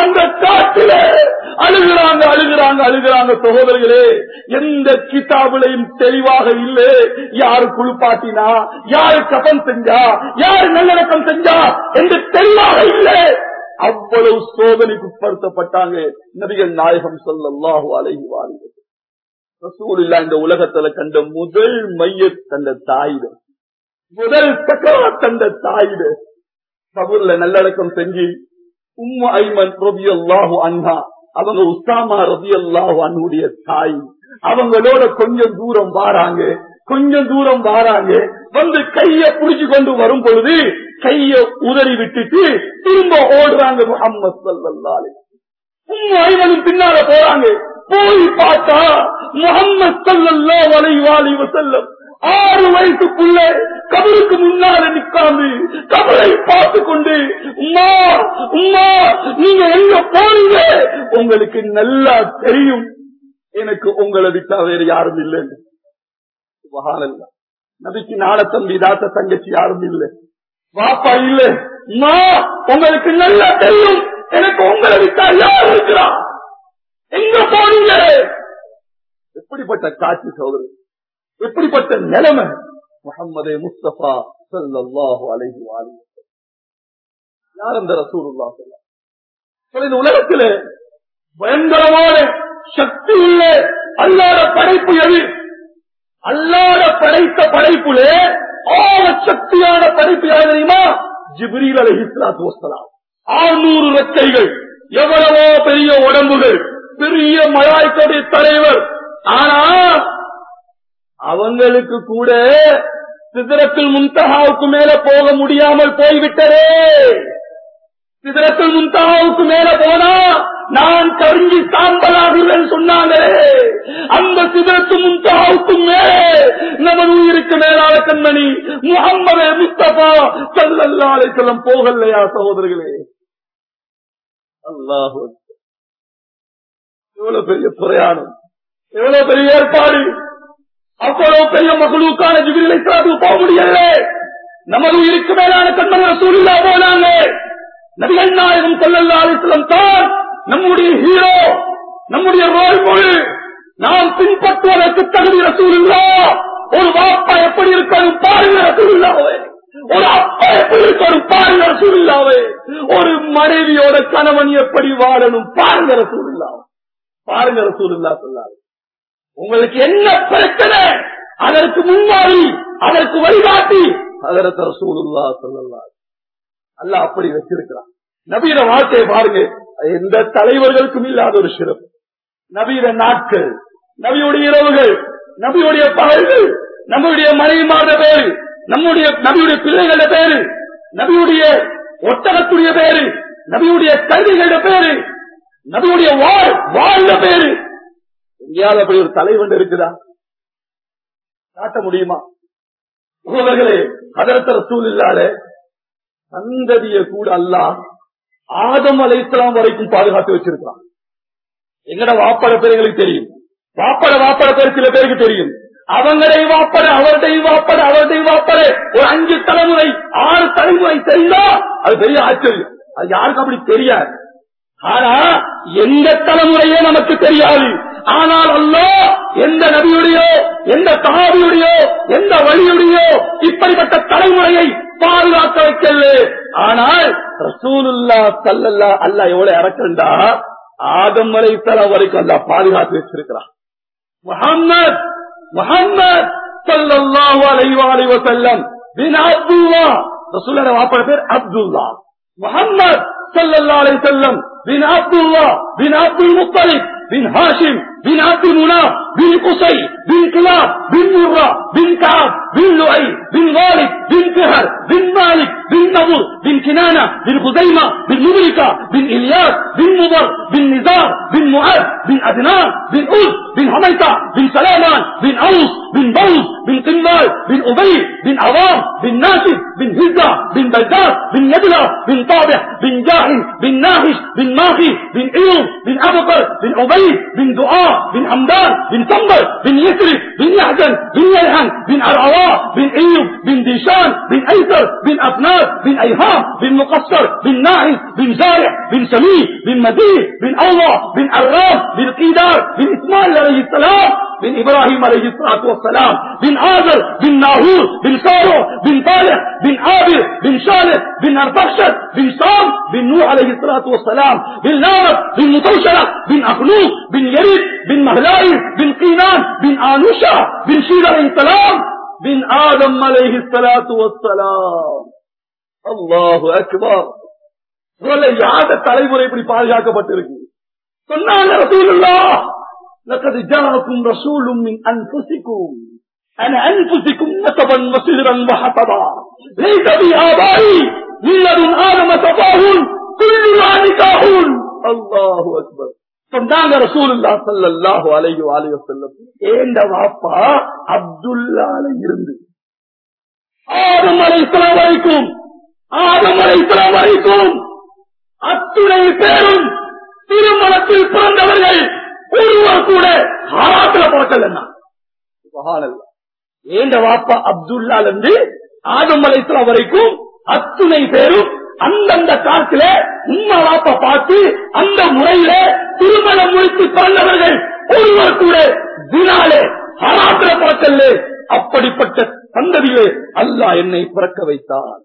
அந்த காட்டில அழுகிறாங்க அழுகிறாங்க அழுகிறாங்க சகோதரர்களே எந்த கிதாபிலையும் தெளிவாக இல்லை. யாரு குளிப்பாட்டினா யாரு கபம் செஞ்சா யாரு நல்லடக்கம் செஞ்சா என்று தெளிவாக இல்லை. அவ்வளவு சோதனைக்கு உட்படுத்தப்பட்டாங்க நபிகள் நாயகம் ஸல்லல்லாஹு அழகி வாழ்கிறது இந்த உலகத்துல கண்ட முதல் மைய தந்த தாயிட முதல் சக்கரா தந்த தாயிட சபூர்ல நல்லடக்கம் செஞ்சு உம்மு ஐமன் ரபி அல்லாஹு அண்ணா அவங்க உஸ்தாமா ரபி அல்லாஹு அன்னுடைய தாய். அவங்களோட கொஞ்சம் தூரம் வாராங்க கொஞ்சம் தூரம் வாராங்க வந்து கைய புடிச்சு கொண்டு வரும் பொழுது கைய உதறி விட்டுட்டு திரும்ப ஓடுறாங்க முகம்மது சல்லல்லாஹு உம்மு ஐமனும் பின்னால போறாங்க. போய் பார்த்தா முகம்மது சல்லல்லாஹு அலைஹி வஸல்லம் வஸல்லம். ஆறு வயசுக்குள்ள கபருக்கு முன்னால நிக்காம கபரை பார்த்து கொண்டு உமா உமா நீங்க எங்க போறீங்க உங்களுக்கு நல்லா தெரியும். எனக்கு உங்களை விட்டா வேறு யாரும் இல்லைன்னு நபிக்கு நாள தம்பி தாத்த தங்கச்சி யாரும் இல்லை. வாப்பா இல்ல. அம்மா, உங்களுக்கு நல்லா தெரியும். எனக்கு உங்களை விட்டா யார் இருக்கிறா? எங்க போறீங்க எப்படிப்பட்ட காட்சி சோதரி எப்படிப்பட்ட நிலைமை? முகம்மது முஸ்தபா ஸல்லல்லாஹு அலைஹி வஸல்லம். யார் அந்த ரசூருல்லா சொல்ல இந்த உலகத்திலே பயங்கரமான சக்தி உள்ள அல்லாத படைப்பு எது? அல்லாத படைத்த படைப்புலே ஆக சக்தியான படைப்பு யார் தெரியுமா? ஜிப்ரீல் அலைஹிஸ்ஸலாத்து வஸ்ஸலாம். ஆறுநூறு ரெக்கைகள் எவ்வளவோ பெரிய உடம்புகள் பெரிய மலாய்க்கடைய தலைவர். ஆனா அவங்களுக்கு கூட சிதறத்தில் முன்தகாவுக்கு மேல போக முடியாமல் போய்விட்டதே. சிதறத்தில் முன்தகாவுக்கு மேல போனா நான் கருங்கி சாம்பலாகுவேன் சொன்னாங்களே. அந்த சிதறத்து முன்தகாவுக்கும் மேலே நமது உயிருக்கு மேலான கண்மணி முகம்மது முஸ்தபா சல்லல்லாஹு செல்லம் போகலையா சகோதரர்களே? அல்லாஹ் எவ்வளவு பெரிய பிரயாணம். எவ்வளவு பெரிய ஏற்பாடு. அவ்வளவு பெரிய மகளுக்கான ஜிபிரிலை போக முடியல நமது உயிருக்கு மேலான கண்மன சூழ்நிலை போனாங்க நபிகள் நாயகம் சொல்லல்லாலிசலம் தான் நம்முடைய ஹீரோ நம்முடைய ரோல் மொழி நாம் பின்பற்றுவதற்கு தகுதி ரசூலுல்லா ஒரு வாப்பா எப்படி இருக்கணும் பாருங்க ரசூலுல்லாவே ஒரு அப்பா எப்படி இருக்கணும் பாருங்க ரசூலுல்லாவே ஒரு மனைவியோட கணவன் எப்படி வாழணும் பாருங்க ரசூலுல்லா பாருங்க ரசூலுல்லா சொல்லாரு உங்களுக்கு என்ன பிரச்சனை? அதற்கு முன்மாறி அதற்கு வழிகாட்டி. அதற்கு ரசூலுல்லா சொல்லலாம் அல்ல அப்படி வச்சிருக்கிறான். நவீன வாழ்க்கையை பாருங்க. எந்த தலைவர்களுக்கும் இல்லாத ஒரு சிறப்பு. நவீன நாட்கள் நபியுடைய இரவுகள் நபியுடைய பகல்கள் நம்முடைய மனைவிமார பேரு நம்முடைய நபியுடைய பிள்ளைகள பேரு நபியுடைய ஒட்டகத்துடைய பேரு நபியுடைய கல்விகள பேரு நபியுடைய வாழ் வாழ்ந்த பேரு எங்கேயாவது அப்படி ஒரு தலைவன் இருக்குதா? காட்ட முடியுமா? சகோதரர்களே அதரத்தர சூழலால சந்ததிய கூட அல்ல ஆதம் அலைத்தலாம் வரைக்கும் பாதுகாத்து வச்சிருக்கான் எங்கட வாப்பட பேர்களுக்கு தெரியும். வாப்பட வாப்பட பேர் சில பேருக்கு தெரியும். அவங்களை வாப்பட அவருடைய வாப்பட அவருடைய வாப்பட ஒரு அஞ்சு தலைமுறை ஆறு தலைமுறை தெரிந்தா அது பெரிய ஆச்சரியம். அது யாருக்கும் அப்படி தெரியாது. ஆனா எந்த தலைமுறையே நமக்கு தெரியாது. ஆனால் அல்லோ எந்த நபியுடையோ எந்த சகாபியுடையோ எந்த வழியுடையோ இப்படிப்பட்ட தலைமுறையை பாதுகாக்க வைக்கல ஆனால் ரசூலுல்லா சல்லல்லா அல்லா எவ்வளவு இறக்கண்டா ஆதம் வரை வரைக்கும் அல்ல பாதுகாத்து வச்சிருக்கிறான். முகம்மது முகம்மது சல்லாஹு அலைவாலி வசல்லம் பின் அப்துல்லா. ரசூலோட வாப்பட பேர் அப்துல்லா. முகம்மது சல்லல்லா அலை செல்லம் பின் அப்துல்லா பின் அப்துல் முத்தலிக் பின் ஹாஷிம் بن عبد المناف بن قصي بن كلاب بن مرة بن كعب بن لؤي بن غالب بن فهر بن مالك بن نضر بن كنانة بن خزيمة بن مدركة بن إلياس بن مضر بن نزار بن معاذ بن أدنان بن أوس بن حميطة بن سلامان بن أوس بن بوز بن قنبال بن أبي بن عوام بن ناشد بن هزة بن بلداد بن يبلة بن طابع بن جاهل بن ناهش بن ماخي بن إيوب بن أبقر بن أبي بن دعاء بن حمدان بن تمر بن يسرف بن يحزن بن يلحن بن عرعواء بن ايوب بن ديشان بن أيسر بن افنار بن أيهام بن مقصر بن ناعم بن زارع بن بنأفنار بن مديح بن الله بن عراف بن قيدار بن إسماعيل عليه السلام بن إبراهيم عليه الصلاة والسلام بن آذر بن ناهور بن سارو بن طالح بن عابر بن شالح بن أرفخشد بن سام بن نوح عليه الصلاة والسلام بن نامر بن متوشرة بن أخنوق بن يريد بن مهلائي بن قينان بن آنوشا بن شير عليه السلام بن آدم عليه الصلاة والسلام الله أكبر சொல்ல யாத தலைமுறை இப்படி பாதுகாக்கப்பட்டிருக்கு சொன்னாங்க ரசூலுல்லாஹ் لقد جاءكم رسول من أنفسكم أنا أنفسكم نسبا وسهرا وحطبا ليس بآبائي من لدن آدم تفاهل كل نكاهل الله أكبر சொன்னாங்க ரசூலுல்லா சல்லல்லாஹு அலைஹி வஆலிஹி வஸல்லம் ஏண்ட வாப்பா அப்துல்லால இருந்து ஆதம் அலைஹிஸ்ஸலாம் வரைக்கும் ஆதம் அலைஹிஸ்ஸலாம் வரைக்கும் அத்துணை பேரும் திருமணத்தில் பிறந்தவர்கள் ஒருவர் கூட ஹராத்துல போட்டல் என்ன ஏண்ட வாப்பா அப்துல்லால இருந்து ஆதம் அலைஹிஸ்ஸலாம் வரைக்கும் அத்துணை பேரும் அந்தந்த காலத்துல உம்மா வாப்பா பார்த்து அந்த முறையில திருமணம் முடித்து பிறந்தவர்கள் ஒருவர் கூட தினாலே ஹராத்திர பிறக்கல்ல. அப்படிப்பட்ட சந்ததியிலே அல்லாஹ் என்னை பிறக்க வைத்தார்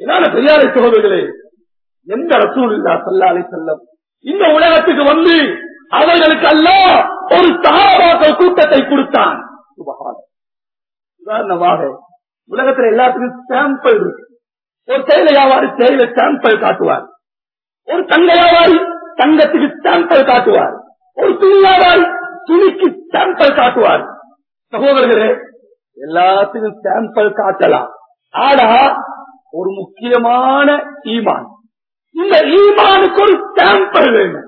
என்னால பெரியாரை சகோதரர்களே எந்த ரசூல் இல்லா சல்லாலை செல்லம் இந்த உலகத்துக்கு வந்து அவர்களுக்கு அல்ல ஒரு சகாபாக்கள் கூட்டத்தை கொடுத்தான். உதாரணமாக உலகத்துல எல்லாத்துக்கும் சாம்பிள் இருக்கு. ஒரு தேயில வியாபாரி செயல சாம்பிள் காட்டுவார். ஒரு தங்க வியாபாரி தங்கத்துக்கு சாம்பிள் காட்டுவார். ஒரு துணி வியாபாரி துணிக்கு சாம்பிள் காட்டுவார். சகோதரர்களே எல்லாத்துக்கும் சாம்பிள் காட்டலாம். ஆனா ஒரு முக்கியமான ஈமான். இந்த ஈமானுக்கு ஒரு சாம்பிள் வேணும்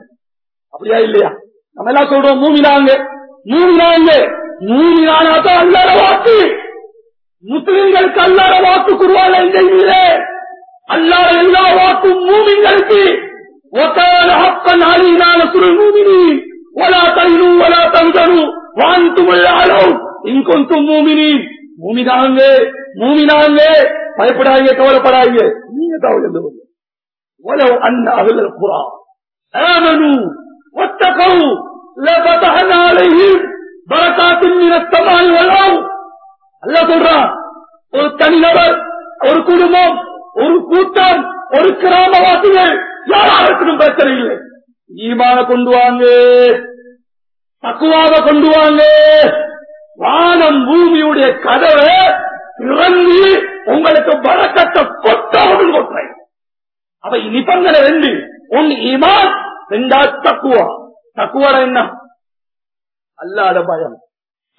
அப்படியா இல்லையா நம்ம எல்லாம் சொல்றோம் மூமினாங்க மூமினாங்க மூமினானா தான் அல்லாத வாக்கு முஸ்லிம்களுக்கு அல்லாத வாக்கு குருவால இல்லை அல்லாத எல்லா வாக்கும் மூமிங்களுக்கு وكان حقا علينا نصر المؤمنين ولا تهنوا ولا تنزلوا وانتم الاعلون ان كنتم مؤمنين மூமினாங்க மூமினாங்க பயப்படாதீங்க கவலைப்படாதீங்க நீங்க கவலை இல்லை. ولو أن أهل القرى آمنوا واتقوا لفتحنا عليهم بركات من السماء والأرض அல்லாஹ் சொல்றான் ஒரு தனிநபர் ஒரு குடும்பம் ஒரு கூட்டம் ஒரு கிராமவாசிகள் யாராருக்கும் பிரச்சனை இல்லை ஈமான கொண்டு வாங்க தக்குவாக கொண்டு வாங்க வானம் பூமியுடைய கதவை திறந்து உங்களுக்கு வரக்கத்தை கொட்டாவது கொட்டுறேன் அவை நிபந்தனை ரெண்டு. ஒன்னு ஈமான் ரெண்டா தக்குவா. தக்குவாட என்ன? அல்லாத பயம்.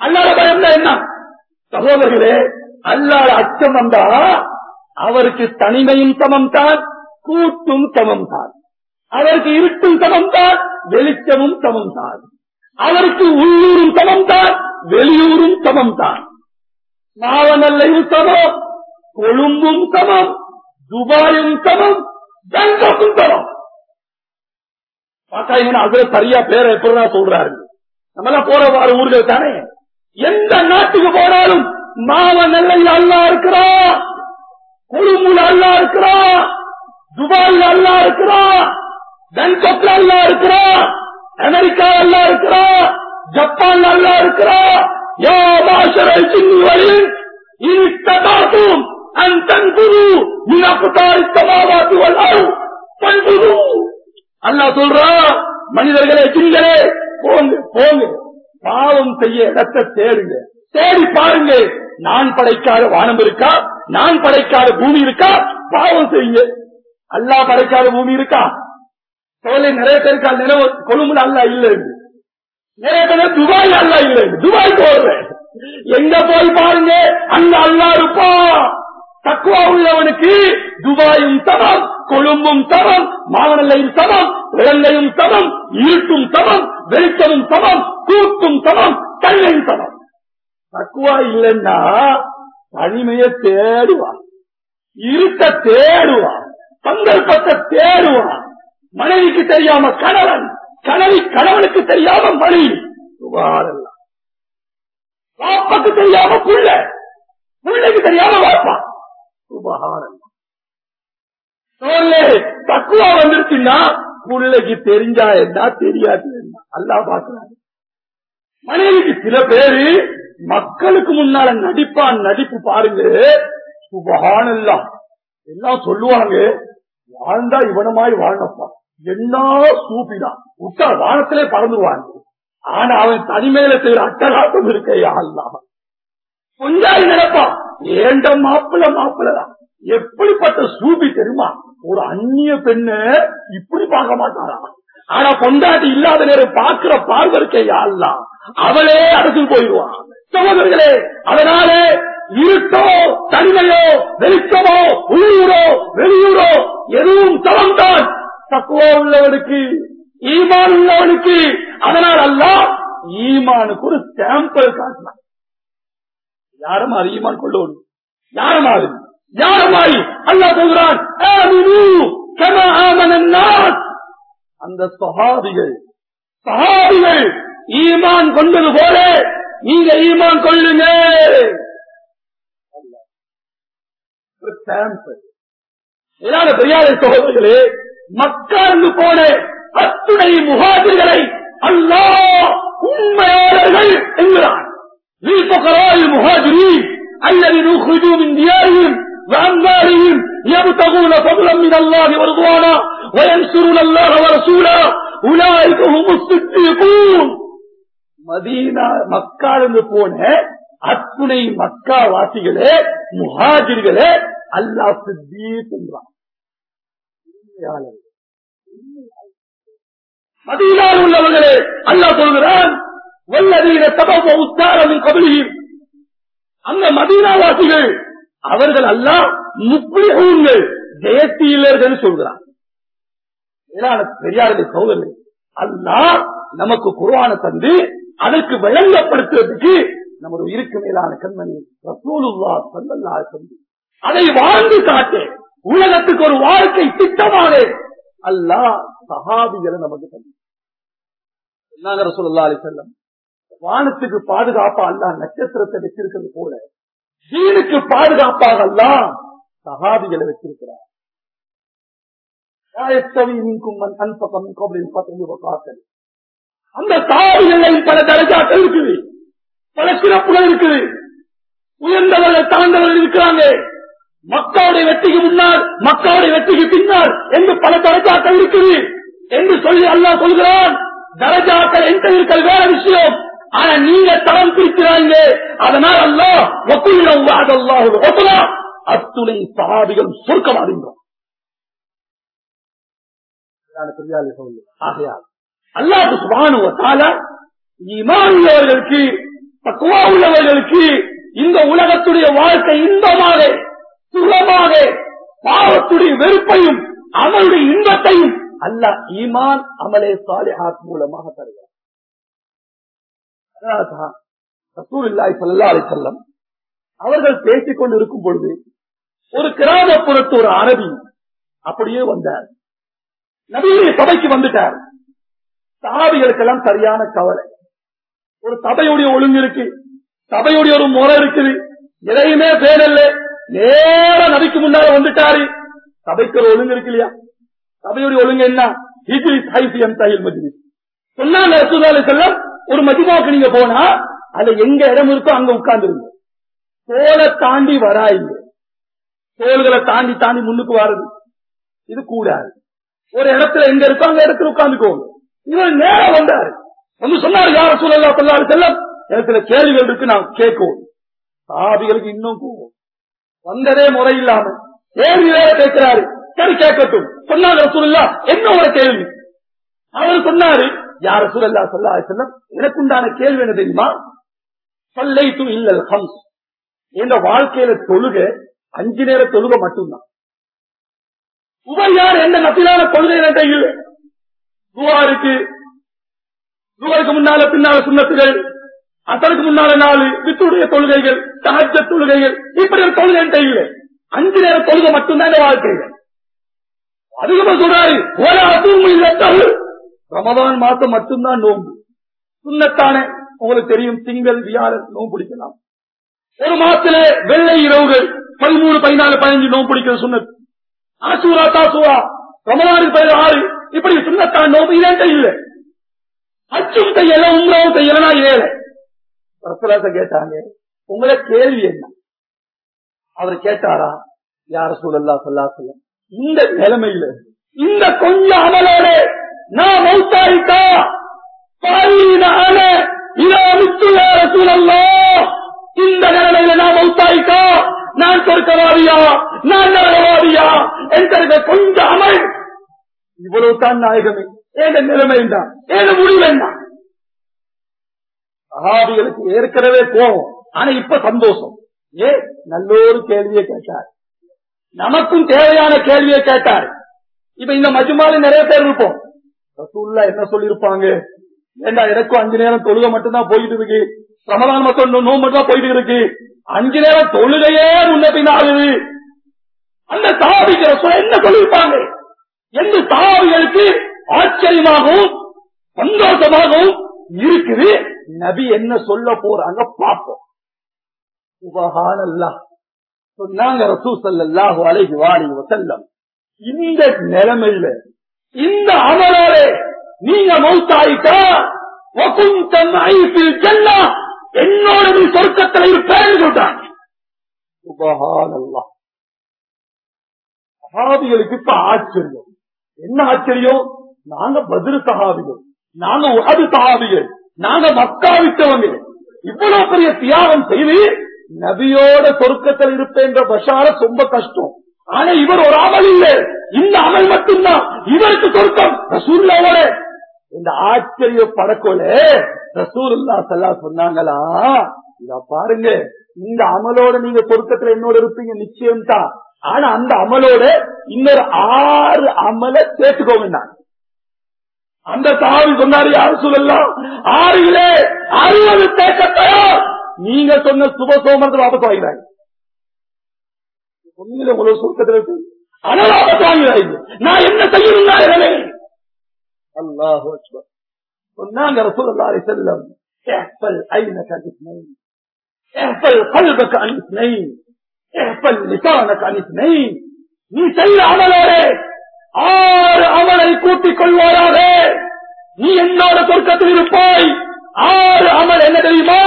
அல்லாத பயம்னா என்ன? சகோதரர்களே அல்லாத அச்சம் வந்தா அவருக்கு தனிமையும் சமம் தான் கூட்டும் சமம் தான் அவருக்கு இருட்டும் சமம் தான் வெளிச்சமும் சமம் தான் அவருக்கு உள்ளூரும் சமம் தான் வெளியூரும் சமம் தான் மாவனல்லையும் சமம் கொழும்பும் சமம் துபாயும் சமம் பெங்களூரும் சமம் பார்த்தா அதுல சரியா பேரை எப்படிதான் சொல்றாரு? நம்மளாம் போற வார ஊர்கள் தானே? எந்த நாட்டுக்கு போனாலும் மாவ நெல்லையில் அல்லா இருக்கிறா கொழும்புல அல்லா இருக்கிறா துபாயில் அல்லா இருக்கிறா பெங்கோக்ல அல்லா இருக்கிறா அமெரிக்கா அல்லா இருக்கிறா ஜப்பான் அல்லா இருக்கிறா யா மாஷரை சின்னி வழி இனித்ததாகும் அந்தன் குரு இனப்புதாரி சமாவாதி வல்லாரு பண்புரு சொல்றா மனிதர்களே சிங்களே போங்க போங்க. பாவம் செய்ய இடத்தை தேடுங்க. தேடி பாருங்க. நான் படைக்காத வானம் இருக்கா? நான் படைக்காத பூமி இருக்கா? பாவம் செய்யுங்க. அல்லா படைக்காத பூமி இருக்கா? சோலை நிறைய பேருக்கு நினைவு கொழும்புல அல்லா இல்ல நிறைய பேர் துபாய் அல்லா இல்ல துபாய் போடுறேன் எங்க போய் பாருங்க? அங்க அல்லா இருப்பான் தக்குவா உள்ளவனுக்கு துபாயும் தரம் கொழும்பும் சமம் மாவனல்லையும் சமம் இலங்கையும் சமம் இருட்டும் சமம் வெளிச்சமும் சமம் கூட்டும் சமம் தன்னையும் தரம் தக்குவா இல்லைன்னா தனிமையை தேடுவான் இருட்ட தேடுவான் சந்தர்ப்பத்தை தேடுவான் மனைவிக்கு தெரியாம கணவன் கணவி கணவனுக்கு தெரியாம மணி சுபாரல்ல பாப்பாக்கு தெரியாம புள்ள. பிள்ளைக்கு தெரியாம வாப்பா. தக்குவா வந்துருச்சுன்னா பிள்ளைக்கு தெரிஞ்சா என்ன தெரியாது என்ன. அல்லா பாக்குறாங்க மனைவிக்கு சில பேரு மக்களுக்கு முன்னால நடிப்பான் நடிப்பு பாருங்க சுபகானல்லாம் எல்லாம் சொல்லுவாங்க வாழ்ந்தா இவனமாய் வாழ்ந்தப்பா என்ன சூப்பிதான் உட்கார் வானத்திலே பறந்துருவாங்க. ஆனா அவன் தனிமையில செய்யற அட்டகாசம் இருக்கையா அல்லாம கொஞ்சாய் நினைப்பான். ஏண்ட மாப்பிள்ள மாப்பிள்ளதான் எப்படிப்பட்ட சூபி தெரியுமா? ஒரு அந்நிய பெண்ணு இப்படி பார்க்க மாட்டாரா? ஆனா பொண்டாட்டி இல்லாத நேரம் பார்க்கிற பார்வருக்கையா அல்ல. அவளே அடுத்து போயிடுவான் சகோதரர்களே அதனாலே இருட்டோ தனிமையோ வெளிச்சமோ உள்ளூரோ வெளியூரோ எதுவும் தவம்தான் தக்குவா உள்ளவனுக்கு ஈமான் உள்ளவனுக்கு அதனால் அல்ல ஈமானுக்கு ஒரு சாம்பிள் காட்டினான். யாரும் அது ஈமான் கொள்ளணும் யாரும் அது யாருமாய் அல்லா சொல்கிறான் அந்த சகாதிகள் சகாதிகள் ஈமான் கொண்டது போல நீங்க ஈமான் கொள்ளுங்க. பெரியாத சகோதரர்களே மக்கார்ந்து போன அத்துணை முகாதிர்களை அல்லா உண்மையாளர்கள் என்கிறான். المهاجرين الذين اخرجوا من ديارهم وأموالهم يبتغون فضلا من الله ورضوانا وينصرون الله ورسوله أولئك هم الصديقون மதீனா மக்காலிருந்து போன அத்துணை மக்கா வாசிகளே முஹாஜிர்களே அல்லா சித்தீன்றான் மதீனால் உள்ளவர்களே அல்லா சொல்கிறான் வல்லதீன சபவ உத்தாரமின் கபலியும் அந்த மதீனாவாசிகள் அவர்கள் அல்ல முப்ளிகூன்கள் ஜெயத்தீலர்கள் சொல்கிறார் பெரியாரது சோதனை அல்லா நமக்கு குருவான தந்து அதற்கு விளங்கப்படுத்துவதற்கு நமது உயிருக்கு மேலான கண்மணி ரசூலுல்லா சல்லல்லா தந்து அதை வாழ்ந்து காட்டு உலகத்துக்கு ஒரு வாழ்க்கை திட்டமானே அல்லா சஹாபிகளை நமக்கு தந்து. என்ன ரசூலுல்லா அலி செல்லம் வானத்துக்கு பாதுகாப்பா அல்ல நட்சத்திரத்தை வச்சிருக்கிறது போல சீனுக்கு பாதுகாப்பாக அல்ல சகாதிகளை வச்சிருக்கிறார். அந்த சாதிகளில் பல தரஜாக்கள் இருக்குது. பல சிறப்புகள் இருக்குது. உயர்ந்தவர்கள் தாழ்ந்தவர்கள் இருக்கிறாங்க. மக்களுடைய வெற்றிக்கு முன்னால் மக்களுடைய வெற்றிக்கு பின்னால் என்று பல தரஜாக்கள் இருக்குது. என்று சொல்லி அல்லா சொல்கிறான் தரஜாக்கள் எந்த இருக்கிற வேற விஷயம். ஆனா நீங்க தரம் பிரிக்கிறாங்க அதனால் அல்லாஹ் ஒப்புலா அத்துணை சகாபிகள் சொர்க்கமாறுகிறோம் ஆகையால் அல்லாஹு சுபானுவ தால ஈமான் உள்ளவர்களுக்கு இந்த உலகத்துடைய வாழ்க்கை இன்பமாக சுலமாக பாவத்துடைய வெறுப்பையும் அமலுடைய இன்பத்தையும் அல்லாஹ் ஈமான் அமலே சாலிஹாத் மூலமாக தருகிறார் அதனால்தான் ரசூலுல்லாஹி ஸல்லல்லாஹு அலைஹி அவர்கள் பேசிக் கொண்டு இருக்கும் பொழுது ஒரு கிராமப்புறத்து ஒரு அரபி அப்படியே வந்தார். நபியுடைய சபைக்கு வந்துட்டார். சஹாபிகளுக்கெல்லாம் சரியான கவலை. ஒரு சபையுடைய ஒழுங்கு இருக்கு சபையுடைய ஒரு முறை இருக்குது எதையுமே பேரல்ல நேர நபிக்கு முன்னால வந்துட்டாரு. சபைக்கு ஒரு ஒழுங்கு இருக்கு இல்லையா? சபையுடைய ஒழுங்கு என்ன? சொன்னாங்க ஒரு மதிவாக்கு நீங்க போனா அது எங்க இடம் இருக்கோ அங்க உட்கார்ந்துருங்க. தோலை தாண்டி வராயிங்க. தோள்களை தாண்டி தாண்டி முன்னுக்கு வர்றது இது கூடாது. ஒரு இடத்துல எங்க இருக்கோ அந்த இடத்துல உட்கார்ந்துக்கோங்க. இவர் நேரம் வந்தாரு. வந்து சொன்னாரு யார சூழலா சொல்லாரு செல்லம் இடத்துல கேள்விகள் இருக்கு நான் கேட்கும் சாபிகளுக்கு இன்னும் கூவம். வந்ததே முறை இல்லாம கேள்வி வேற கேட்கிறாரு. சரி கேட்கட்டும். சொன்னாங்க சூழலா என்ன ஒரு கேள்வி? அவர் சொன்னாரு யார சூழல்லா சொல்லா செல்லம் எனக்குண்டான கேள்வி என்ன தெரியுமா? சொல்லை டு இல்லல் ஹம்ஸ். என்ற வாழ்க்கையில தொழுக அஞ்சு நேர தொழுக மட்டும்தான். உபர் யார் எந்த நத்திலான கொள்கை என்ற இல்லை இருக்கு. துவருக்கு முன்னால பின்னால சுண்ணத்துகள். அத்தனுக்கு முன்னால நாலு வித்துடைய தொழுகைகள் சகஜ தொழுகைகள். இப்படி ஒரு தொழுகை என்ற இல்லை அஞ்சு நேர தொழுகை மட்டும்தான் இந்த வாழ்க்கைகள் அதிகமா சொல்றாரு ஒரு அதுவும் இல்லை ரமதான் மாசம் மட்டும்தான் நோம்பு சுண்ணத்தானே உங்களுக்கு தெரியும் திங்கள் வியாழன் நோம்பு பிடிக்கலாம். ஒரு மாசத்துல வெள்ளை இரவுகள் பதிமூணு பதினாலு பதினஞ்சு நோம்பு பிடிக்கிற சுண்ணத் ஆசூரா தாசூரா ரமலானுக்கு பதில் ஆறு இப்படி சுண்ணத்தான நோம்பு இதே இல்லை. அச்சும் செய்யல உங்களும் செய்யலனா ஏழை. ரசலாச கேட்டாங்க உங்களை கேள்வி என்ன? அவர் கேட்டாரா யார சூழல்லா சொல்லா சொல்ல இந்த நிலைமையில இந்த கொஞ்சம் அமலோட நான் மௌத்தாயிட்டா பாயினால இதோ முத்து யார இந்த நிலைமையில நான் மௌத்தாயிட்டா நான் சொர்க்கவாதியா? நான் நரகவாதியா? என்கிறது கொஞ்சம் அமல். இவ்வளவு தான் நாயகமே ஏத நிலைமை என்றான் ஏத முடிவு என்ன? ஏற்கனவே கோபம். ஆனா இப்ப சந்தோஷம். ஏ நல்லொரு கேள்வியை கேட்டார். நமக்கும் தேவையான கேள்வியை கேட்டார். இப்ப இந்த மஜுமால நிறைய பேர் இருப்போம். ரசூல்லா என்ன சொல்லிருப்பாங்க ஏண்டா எனக்கும் அஞ்சு நேரம் தொழுக மட்டும்தான் போயிட்டு இருக்கு? ரமலான் மட்டும் நோம்பு மட்டும் தான் போயிட்டு இருக்கு. அஞ்சு நேரம் தொழுகையே முன்ன பின் அந்த சாபிக்கிற சொல்ல என்ன சொல்லியிருப்பாங்க? என்று சாவிகளுக்கு ஆச்சரியமாகவும் சந்தோஷமாகவும் இருக்குது. நபி என்ன சொல்ல போறாங்க பார்ப்போம். சுபஹானல்லா. சொன்னாங்க ரசூ சல்லாஹு அலைஹி வாரி வசல்லம் இந்த நிலைமையில இந்த அமலாலே நீங்க மௌத்தாயிட்டா என்னோட நீ சொர்க்கத்தில் இருப்பேன்னு சொல்றாங்க. இப்ப ஆச்சரியம். என்ன ஆச்சரியம்? நாங்க பதில் சஹாபிகள் நாங்க உகது சஹாபிகள் நாங்க மக்கா விட்டவங்க. இவ்வளவு பெரிய தியாகம் செய்து நபியோட சொர்க்கத்தில் இருப்பேன்ற பஷார ரொம்ப கஷ்டம். ஆனா இவர் ஒரு அமல் இல்லை இந்த அமல் மட்டும்தான். இவருக்கு சொர்க்கம். ரசூல்லாவோட இந்த ஆச்சரிய படக்கோல ரசூல்லா சல்லா சொன்னாங்களா? இத பாருங்க. இந்த அமலோட நீங்க சொர்க்கத்துல என்னோட இருப்பீங்க. நிச்சயம் தான் ஆனா அந்த அமலோட இன்னொரு ஆறு அமல சேர்த்துக்கோங்க அந்த தாவி சொன்னாரு யாரு சொல்லலாம் ஆறுகளே அறுபது தேக்கத்தையோ? நீங்க சொன்ன சுப சோமரத்தை வாபஸ் வாங்கினாங்க. சொன்னீங்க உங்களோட சுருக்கத்தில் இருக்கு. ஆனால் வாபஸ் வாங்கிறாங்க நான் என்ன செய்யணும்னா அல்லாஹ் சொன்னாங்க ரசூலுல்லாஹி செல்லம் احفل عينك عن اثنين احفل قلبك عن اثنين எப்பல் லிசான கணிசனை நீ செய்த அமலோடு ஆறு அமலை கூட்டிக் கொள்வாயாக நீ என்னோட சொர்க்கத்தில் இருப்பாய் ஆறு அமல் என்ன தெரியுமா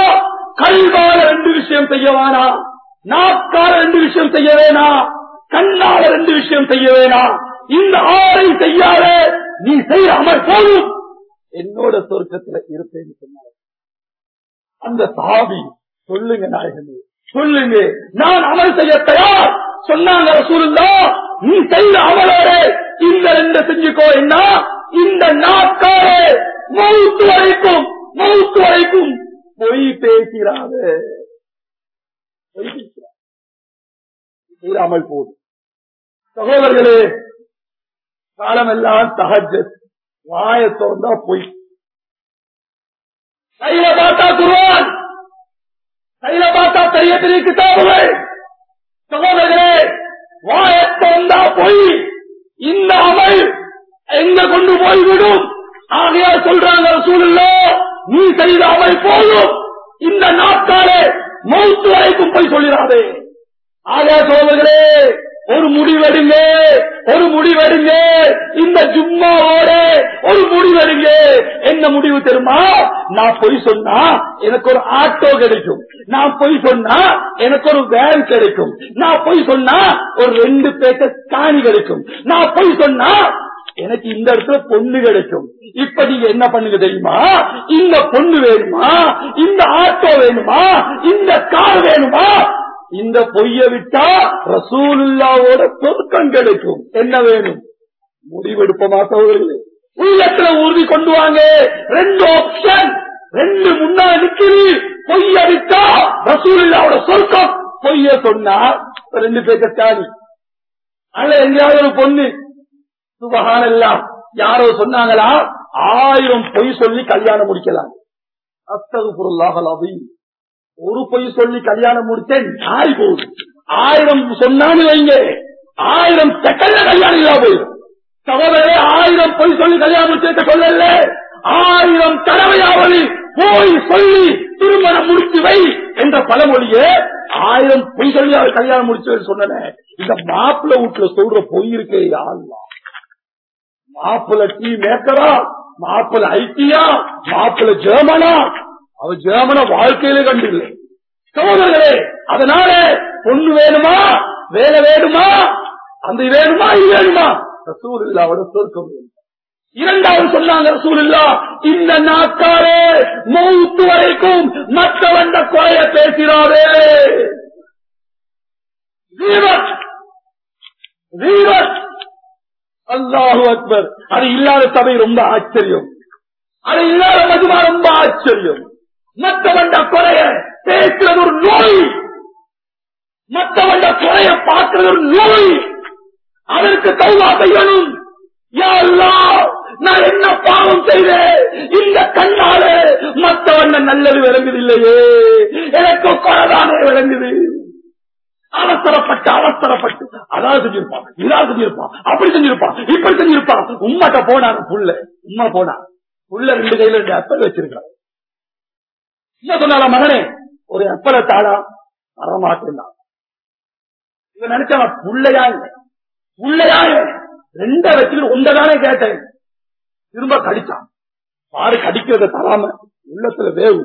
கல்வால ரெண்டு விஷயம் செய்ய வேணா நாக்கால ரெண்டு விஷயம் செய்ய வேணா கண்ணால ரெண்டு விஷயம் செய்ய வேணாம் இந்த ஆறை செய்யாத நீ செய்ய அமல் போதும். என்னோட சொர்க்கத்துல இருப்பேன்னு சொன்னார். அந்த சாவி சொல்லுங்க நாயகமே சொல்லுங்க. நான் அமல் செய்ய தயார். சொன்னாங்க ரசூலுல்லா நீ செய்த அமலோட இந்த ரெண்டு செஞ்சுக்கோ என்ன? இந்த நாட்காரே மௌத்து வரைக்கும் மௌத்து வரைக்கும் பொய் பேசுகிறாரு பொய் பேசிடாத. போதும். சகோதரர்களே காலமெல்லாம் தகஜத் வாய திறந்தா பொய். கையில பார்த்தா குருவான் கையில பார்த்தா பெரிய பெரிய கிட்டாபுகள் சகோதரர்களே வாய திறந்தா பொய். இந்த அமல் எங்க கொண்டு போய்விடும்? ஆகையால் சொல்றாங்க சூழல்ல நீ செய்த அமல் போதும். இந்த நாட்காலே மௌத்து வரைக்கும் போய் சொல்லிடாதே ஆகையா சோழர்களே ஒரு முடிவெடுங்க ஒரு முடிவெடுங்க. இந்த ஜும்மாவோட ஒரு முடிவெடுங்க. என்ன முடிவு தெரியுமா? நான் பொய் சொன்னா எனக்கு ஒரு ஆட்டோ கிடைக்கும். நான் பொய் சொன்னா எனக்கு ஒரு வேன் கிடைக்கும். நான் பொய் சொன்னா ஒரு ரெண்டு பேக்க காணி கிடைக்கும். நான் பொய் சொன்னா எனக்கு இந்த இடத்துல பொண்ணு கிடைக்கும். இப்ப நீங்க என்ன பண்ணுங்க தெரியுமா? இந்த பொண்ணு வேணுமா? இந்த ஆட்டோ வேணுமா? இந்த கார் வேணுமா? இந்த பொய்ய விட்டா ரசூலுல்லாவோட சொர்க்கம் கிடைக்கும். என்ன வேணும்? முடிவெடுப்போமா சோதரர்களே உள்ளத்துல உறுதி கொண்டு வாங்க. ரெண்டு ஆப்ஷன் ரெண்டு முன்னாடி நிக்குது. பொய்ய விட்டா ரசூலுல்லாவோட சொர்க்கம். பொய்ய சொன்னா ரெண்டு பேருக்கு ஸ்டாலி அல்ல எங்கேயாவது ஒரு பொண்ணு. சுபகானெல்லாம் யாரோ சொன்னாங்களா ஆயிரம் பொய் சொல்லி கல்யாணம் முடிக்கலாம். அத்தகு பொருளாக ஒரு பொய் சொல்லி கல்யாணம் முடிச்சேன் நாய் போகுது ஆயிரம் சொன்னான்னு வைங்க. ஆயிரம் செகண்ட்ல கல்யாணம் இல்லா போயிடும். சகோதரே ஆயிரம் பொய் சொல்லி கல்யாணம் முடிச்சேன் சொல்லல. ஆயிரம் தடவையாவது போய் சொல்லி திருமணம் முடித்து வை என்ற பழமொழியே ஆயிரம் பொய் சொல்லி அவர் கல்யாணம் முடிச்சு சொன்ன இந்த மாப்பிள்ள வீட்டுல சொல்ற பொய் இருக்கே யாருலாம் மாப்பிள்ள டீ மேக்கரா மாப்பிள்ள ஐக்கியா மாப்பிள்ள ஜெர்மனா அவர் ஜாமன வாழ்க்கையில கண்டில்லை. சகோதரர்களே அதனால பொண்ணு வேணுமா? வேலை வேணுமா? அந்த வேணுமா? இது வேணுமா? ரசூல் இல்லாவோட சொர்க்கம் இரண்டாவது சொன்னாங்க ரசூல் இல்லா இந்த நாட்காரே மௌத்து வரைக்கும் மற்றவண்ட குறைய பேசினாரே. அல்லாஹு அக்பர். அது இல்லாத சபை ரொம்ப ஆச்சரியம். அது இல்லாத மதுமா ரொம்ப ஆச்சரியம். மற்றவண்ட குறைய பேசுறது ஒரு நோய். மற்றவண்ட குறைய பார்க்கிறது ஒரு நோய். அதற்கு தௌவா செய்யணும். நான் என்ன பாவம் செய்தேன்? இந்த கண்ணால மற்றவண்ண நல்லது விளங்குதில்லையே. எனக்கு குறைதானே விளங்குது. அவசரப்பட்டு அவசரப்பட்டு. அதாவது செஞ்சிருப்பான். இதாவது செஞ்சிருப்பான். அப்படி செஞ்சிருப்பான். இப்படி செஞ்சிருப்பான். உம்மாட்ட போனாங்க புள்ள. உண்மை போனா. புள்ள ரெண்டு கையில ரெண்டு அப்பல் வச்சிருக்கான் என்ன சொன்னால மகனே? ஒரு அப்பலை தாடா வரமாட்டேன் இவன் நினைச்சவன் புள்ளையா இல்லை புள்ளையா இல்லை ரெண்ட வச்சுக்கிட்டு உண்டதானே கேட்டேன். திரும்ப கடிச்சான் பாரு கடிக்கிறத தராம உள்ளத்துல வேவு.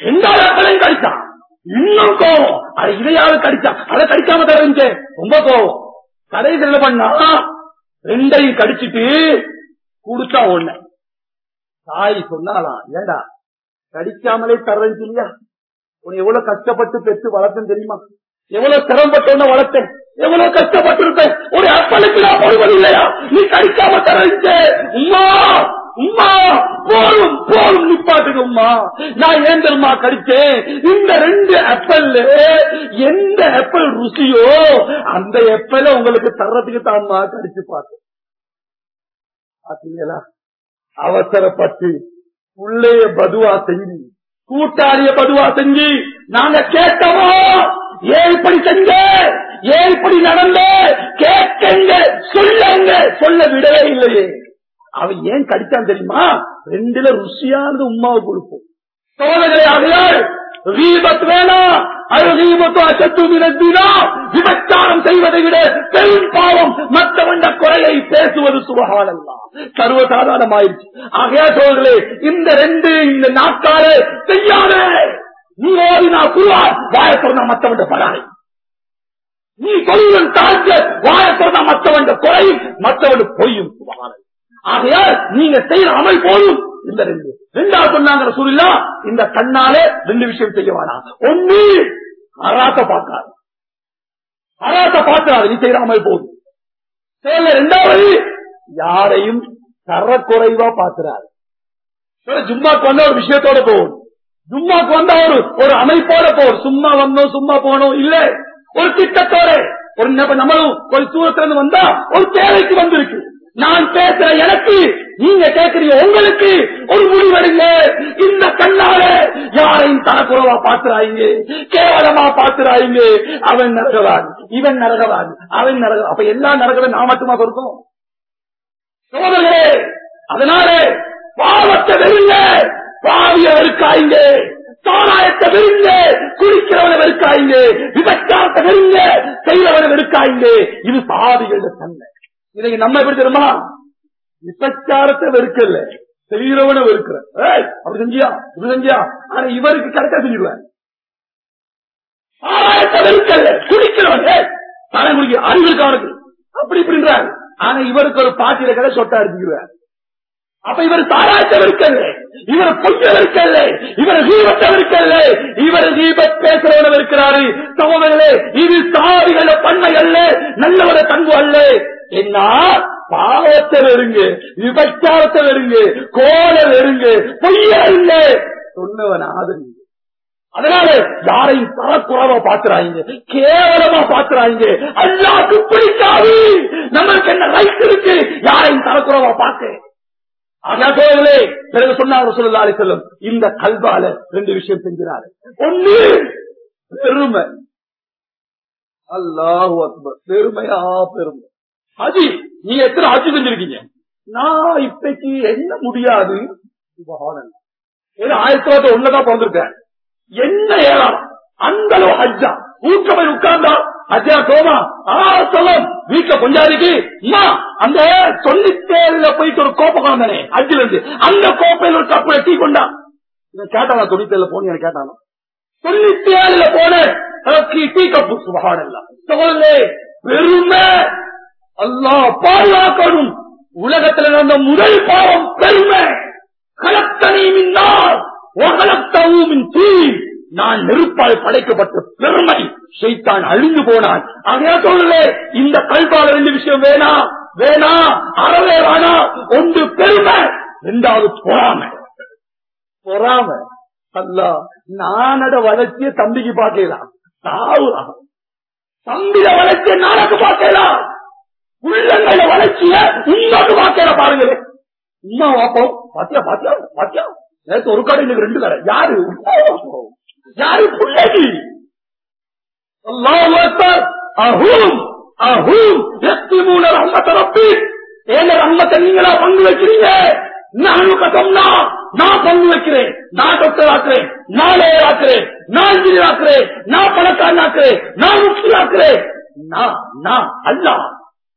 ரெண்டாவது அப்பலையும் கடிச்சான் இன்னும் கோவம். அது இதையாவது கடிச்சான் அதை கடிக்காம தரஞ்சேன் ரொம்ப கோவம். கடைசி என்ன பண்ணா? ரெண்டையும் கடிச்சிட்டு கொடுத்தா ஒண்ணு தாய் சொன்னாலாம் ஏடா கடிக்காமலே தர்றேன்னு இல்லையா உன் எவ்வளவு கஷ்டப்பட்டு பெற்று வளர்த்தேன் தெரியுமா? எவ்வளவு சிரமப்பட்டு வளர்த்தேன்? எவ்வளவு கஷ்டப்பட்டு ஒரு அப்பளுக்கு நான் போடுவது இல்லையா? நீ கடிக்காம தரஞ்ச உமா உமா போரும் போரும் நிப்பாட்டுங்க உமா நான் ஏன் தெரியுமா கடிச்சேன்? இந்த ரெண்டு ஆப்பிள் எந்த ஆப்பிள் ருசியோ அந்த ஆப்பிள உங்களுக்கு தர்றதுக்கு தான்மா கடிச்சு பார்த்தேன். பாத்தீங்களா? அவசரப்பட்டு உள்ளே பதுவா செஞ்சு. கூட்டாளிய பதுவா செஞ்சு நாங்க கேட்டவோ ஏன் இப்படி செஞ்ச? ஏன் இப்படி நடந்த? கேட்கங்க சொல்லுங்க. சொல்ல விடவே இல்லையே. அவன் ஏன் கடிச்சான் தெரியுமா? ரெண்டுல ருசியானது உமாவை கொடுப்போம். சோதனை ஆகையால் ரீபத் வேணாம் விபச்சாரம் செய்வதை விட பெரும் பாவம் மற்றவண்ட குறையை பேசுவது சுபகானல்லாம் சர்வசாதாரணமாயிருச்சு. ஆகையா சோழர்களே இந்த ரெண்டு இந்த நாட்காலே செய்யாதே! நீ ஓடினா குருவார் வாய சொன்னா மற்றவண்ட படாதை நீ சொல்லுவன் தாழ்ந்த வாய சொன்னா மற்றவண்ட குறையும் மற்றவன் பொய்யும் ஆகையால் நீங்க செய்யற அமல் போதும். இந்த ரெண்டு. ரெண்டாவது சொன்னாங்க சூரியலா இந்த கண்ணாலே ரெண்டு விஷயம் செய்ய வேணாம் ஒண்ணு அராத்த பார்க்காது. அராத்த பார்க்காது நீ செய்யற அமல் போதும். செயல ரெண்டாவது யாரையும் தரக்குறைவா பார்க்கிறாரு. ஜும்மாக்கு வந்த ஒரு விஷயத்தோட போகும் ஜும்மாக்கு வந்த ஒரு ஒரு அமைப்போட போகும் சும்மா வந்தோம் சும்மா போனோம் இல்ல. ஒரு திட்டத்தோட. ஒரு நம்மளும் ஒரு தூரத்துல இருந்து வந்தா ஒரு தேவைக்கு வந்திருக்கு. நான் பேசுற எனக்கு நீங்க கேட்கறீங்க உங்களுக்கு ஒரு முடிவெடுங்க. இந்த கண்ணால யாரையும் தரக்குறவா பாத்துறாங்க கேவலமா பாத்துறாங்க அவன் நரகவான் இவன் நரகவான் அவன் நரக அப்ப எல்லா நரகவை நான் மட்டுமா கொடுக்கும்? சோதர்களே அதனால பாவத்தை வெறுங்க பாவிய வெறுக்காய்ங்க சாராயத்தை வெறுங்க குடிக்கிறவனை வெறுக்காய்ங்க விபச்சாரத்தை வெறுங்க செய்யறவனை வெறுக்காய்ங்க இது பாவிகளோட தன்மை. இன்னைக்கு நம்ம எப்படி தெரியுமா? விபச்சாரத்தை வெறுக்கல. செய்யறவனை வெறுக்கிற ஏய், அப்படி செஞ்சியா? இப்படி செஞ்சியா? ஆனா இவருக்கு கரெக்டா செஞ்சிருவேன். சாராயத்தை வெறுக்கல. குடிக்கிறவன். ஏய், சாராயம் குடிக்க அறிவு அவனுக்கு அப்படி இப்படின்றார். ஆனா இவருக்கு ஒரு பாட்டியில கடை சொட்டா எடுத்துக்கிறார் அப்ப இவர் சாராயத்தை வெறுக்கல. இவர் பொய்ய வெறுக்கல. இவர் தீபத்தை வெறுக்கல. இவர் தீபத் பேசுறவன இருக்கிறாரு சகோதரர்களே இது சாதிகள பன்மை அல்ல. நல்லவர தங்கு அல்ல. என்ன? பாவத்தை வெறுங்க விபச்சாரத்தை வெறுங்க கோல வெறுங்க பொய்ய இல்ல? சொன்னவன் ஆதரிங்க அதனால யாரையும் தரக்குறவா பாத்துறாங்க கேவலமா பாத்துறாங்க அல்லாக்கு பிடிக்காது. நம்மளுக்கு என்ன ரைட் இருக்கு? யாரையும் தரக்குறவா பார்க்க. பிறகு சொன்னாங்க சொல்லி செல்லும் இந்த கல்வால ரெண்டு விஷயம் செஞ்சாரு ஒண்ணு பெருமை. அல்லாஹு பெருமையா பெருமை. அது நீங்க எத்தனை ஆட்சி செஞ்சிருக்கீங்க? நான் இப்பைக்கு என்ன முடியாது? ஆயிரத்தி தொள்ளாயிரத்தி ஒண்ணுதான் பிறந்திருக்கேன். என்ன ஏறாம் அந்த அளவு ஹஜ்ஜா. ஊக்க போய் உட்கார்ந்தா ஹஜ்ஜா கோமா ஆ வீட்டுல கொஞ்சாதிக்கு அம்மா அந்த தொண்ணூத்தேழுல போயிட்டு ஒரு கோப்பை கொண்டானே அஜில இருந்து அந்த கோப்பையில ஒரு கப்புல டீ கொண்டா. கேட்டானா தொண்ணூத்தேழுல போன எனக்கு கேட்டானா. தொண்ணூத்தி ஏழுல போன டீ கப்பு. சுபகானல்லாம் சோழலே பெருமை அல்லாஹ் பாதுகாக்கணும். உலகத்தில் நடந்த முதல் பாவம் பெருமை. கலத்தனி நான் நெருப்பால் படைக்கப்பட்ட பெருமை. செய்தான் அழிந்து போனான். ஆகையா சொல்லலே இந்த கல்பால ரெண்டு விஷயம் வேணா? வேணா? அறவே வேணா? ஒன்று பெருமை ரெண்டாவது பொறாமை. பொறாமை. அல்லா நானட வளர்ச்சிய தம்பிக்கு பார்க்கலாம் சாவுறான் தம்பிட வளர்ச்சிய நானக்கு பார்க்கலாம் உள்ளங்கள வளர்ச்சிய இன்னொரு வாக்கையில பாருங்க உமா வாப்போம் பாத்தியா பாத்தியா பாத்தியா? நேற்று ஒரு கடை இன்னைக்கு ரெண்டு கடை. யாரு? யாரு புள்ளகி அஹூம் அஹூம். எத்தி மூணு ரஹ்மத் ரப்பி. ஏன ரம்மத்தை நீங்களா பங்கு வைக்கிறீங்க? நான் கட்டம்னா நான் பங்கு வைக்கிறேன். நான் டாக்டர் ஆக்குறேன் நான் லேயர் ஆக்குறேன் நான் இன்ஜினியர் ஆக்குறேன் நான் பணக்காரன் ஆக்குறேன் நான் முக்கிய ஆக்குறேன் நான் நான் அல்ல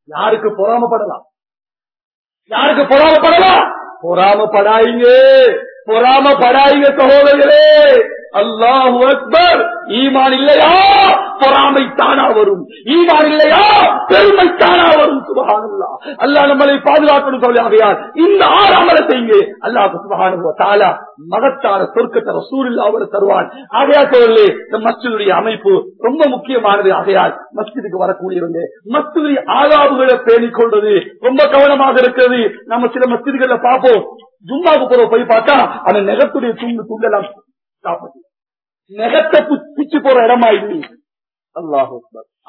யாருக்கு பொறாமப்படலாம்? யாருக்கு பொறாமப்படலாம்? பொறாமப்படாயிங்க பொறாமப்படாயிங்க சகோதரர்களே. அல்லாஹு அக்பர். ஈமான் இல்லையா? பொறாமை தானா வரும். ஈமான் இல்லையா? பெருமை தானா வரும். சுபகானல்லா அல்லாஹ் நம்மளை பாதுகாக்கணும் சொல்லி இந்த ஆறு அமலை செய்யுங்க. அல்லாஹ் சுபகான தாலா மகத்தான சொர்க்கத்தை ரசூலில் அவர் தருவான் ஆகையா சொல்லு இந்த மஸ்ஜிதுடைய அமைப்பு ரொம்ப முக்கியமானது. ஆகையால் மஸ்ஜிதுக்கு வரக்கூடியவங்க மஸ்ஜிதுடைய ஆதாபுகளை பேணிக் கொள்வது ரொம்ப கவனமாக இருக்கிறது. நம்ம சில மஸ்ஜிதுகளை பார்ப்போம். ஜும்மாவுக்கு போற போய் பார்த்தா அந்த நெகத்துடைய துண்டு துண்டெல்லாம் சாப்பிட்டு நெகத்தை பிச்சு போற இடமா இது? அல்லாஹ்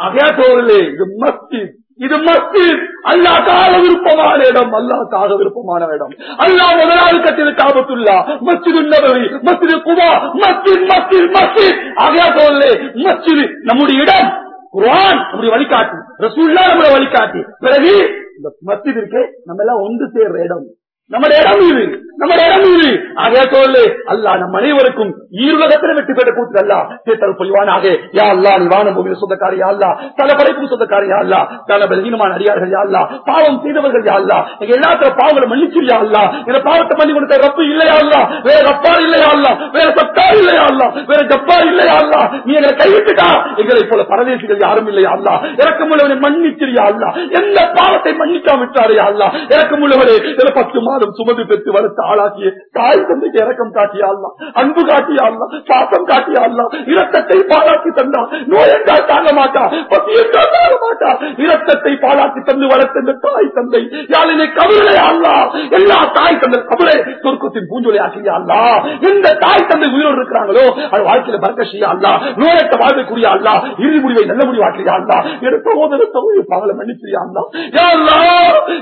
அதே தோழலே இது மஸ்ஜித். இது மஸ்ஜித். அல்லாஹ்க்காக விருப்பமான இடம் அல்லாஹ்க்காக விருப்பமான இடம். அல்லா முதலாளி கட்டியது காபத்துள்ளா மஸ்ஜிது நபவி மஸ்ஜிது குபா மஸ்ஜித் மஸ்ஜித் மஸ்ஜித். அதே தோழலே மஸ்ஜித் நம்முடைய இடம். குரான் நம்முடைய வழிகாட்டி. ரசூல்லா நம்முடைய வழிகாட்டி. பிறகு இந்த மஸ்ஜித் இருக்கு நம்ம எல்லாம் ஒன்று சேர்ற இடம். நம்முடைய இடம் இது நம்ம இடம் இது ஆகவே சொல்லு அல்லா நம் அனைவருக்கும் ஈருலகத்தில் வெற்றி பெற்ற கூத்து அல்லா தேத்தல் புரிவானாக யா அல்லா நீ வானம் பூமியில் சொந்தக்காரி யா அல்லா தல படைப்பும் சொந்தக்காரி யா அல்லா தல பலகீனமான அடியார்கள் யா அல்லா பாவம் செய்தவர்கள் யா அல்லா எங்க எல்லாத்துல பாவங்களை மன்னிச்சிரியா அல்லா என பாவத்தை பண்ணி கொடுத்த ரப்பு இல்லையா அல்லா வேற ரப்பா இல்லையா அல்லா வேற சத்தார் இல்லையா அல்லா வேற ஜப்பா இல்லையா அல்லா நீ எங்களை கைவிட்டுட்டா எங்களை போல பரதேசிகள் யாரும் இல்லையா அல்லா இறக்கமுள்ளவனை மன்னிச்சிரியா அல்லா எந்த பாவத்தை மன்னிக்காம விட்டாரே அல்லா இறக்கமுள்ளவரே இதுல பத்து மாதம் சுமந்து பெற்று வளர்த்து ஆளாக்கிய தாய் தந்தைக்கு இறக்கம் காட்டியா அன்பு காட்டியா அல்லா பாசம் காட்டியா இரத்தத்தை பாலாக்கி தந்தா நோயென்றால் தாங்க மாட்டா பசி தாங்க மாட்டா. இரத்தத்தை பாலாக்கி தந்து வளர்த்த இந்த தாய் தந்தை யாழினை கவிழை அல்லா எல்லா தாய் தந்தை கவிழை சொர்க்கத்தின் பூஞ்சொலி ஆக்கியா அல்லா எந்த தாய் தந்தை உயிரோடு இருக்கிறாங்களோ அது வாழ்க்கையில பறக்கஷியா அல்லா நோயற்ற வாழ்க்கக்கூடிய அல்லா இறுதி முடிவை நல்ல முடிவு முடிவாக்கியா அல்லா என் சகோதர சகோதரி பாவலை மன்னிச்சியா அல்லா யா அல்லா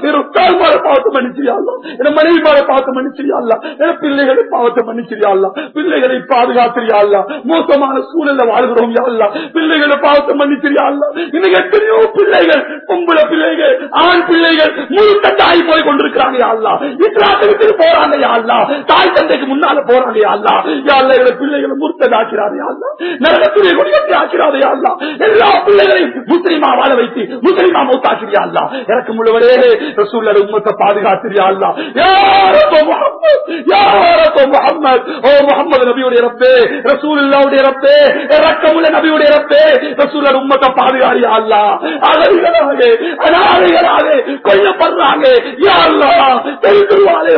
என் உத்தால் பாவத்தை மன்னிச்சியா அல்லா என் மனைவி மாற மன்னிச்சு என் பிள்ளைகளை பாவத்தை மன்னிச்சியா அல்லா பிள்ளைகளை பாதுகாத்திரியா மோசமான சூழல்ல வாழ்கிறோம் பிள்ளைகளை பாவத்தை மன்னிச்சியா அல்லா இன்னைக்கு எத்தனையோ பிள்ளைகள் பொம்பளை பிள்ளைகள் ஆண் பிள்ளைகள் முழு தட்டாய் போய் கொண்டிருக்கிறாங்க போறாங்க யாழ்லா தாய் தந்தைக்கு முன்னால போறாங்க யாழ்லா யாழ்ல எங்க பிள்ளைகளை முர்த்ததாக்கிறாரு யா நரகத்துடைய குடியத்தை ஆக்கிறாரு யா எல்லா பிள்ளைகளையும் முஸ்லிமா வாழ வைத்து முஸ்லிமா மௌத்தாக்கிறியா எனக்கு முழுவதே ரசூல்லர் உம்மத்தை பாதுகாத்திரியா அல்லா முகம்மது ஓ முகம்மது நபியுடைய ரப்பே ரசூலுல்லாவுடைய ரப்பே நபியுடைய ரப்பே உம்மத்தை பாதுகாரியா அகதிகளாக அனாதைகளாக கொல்லப்படுறாங்க.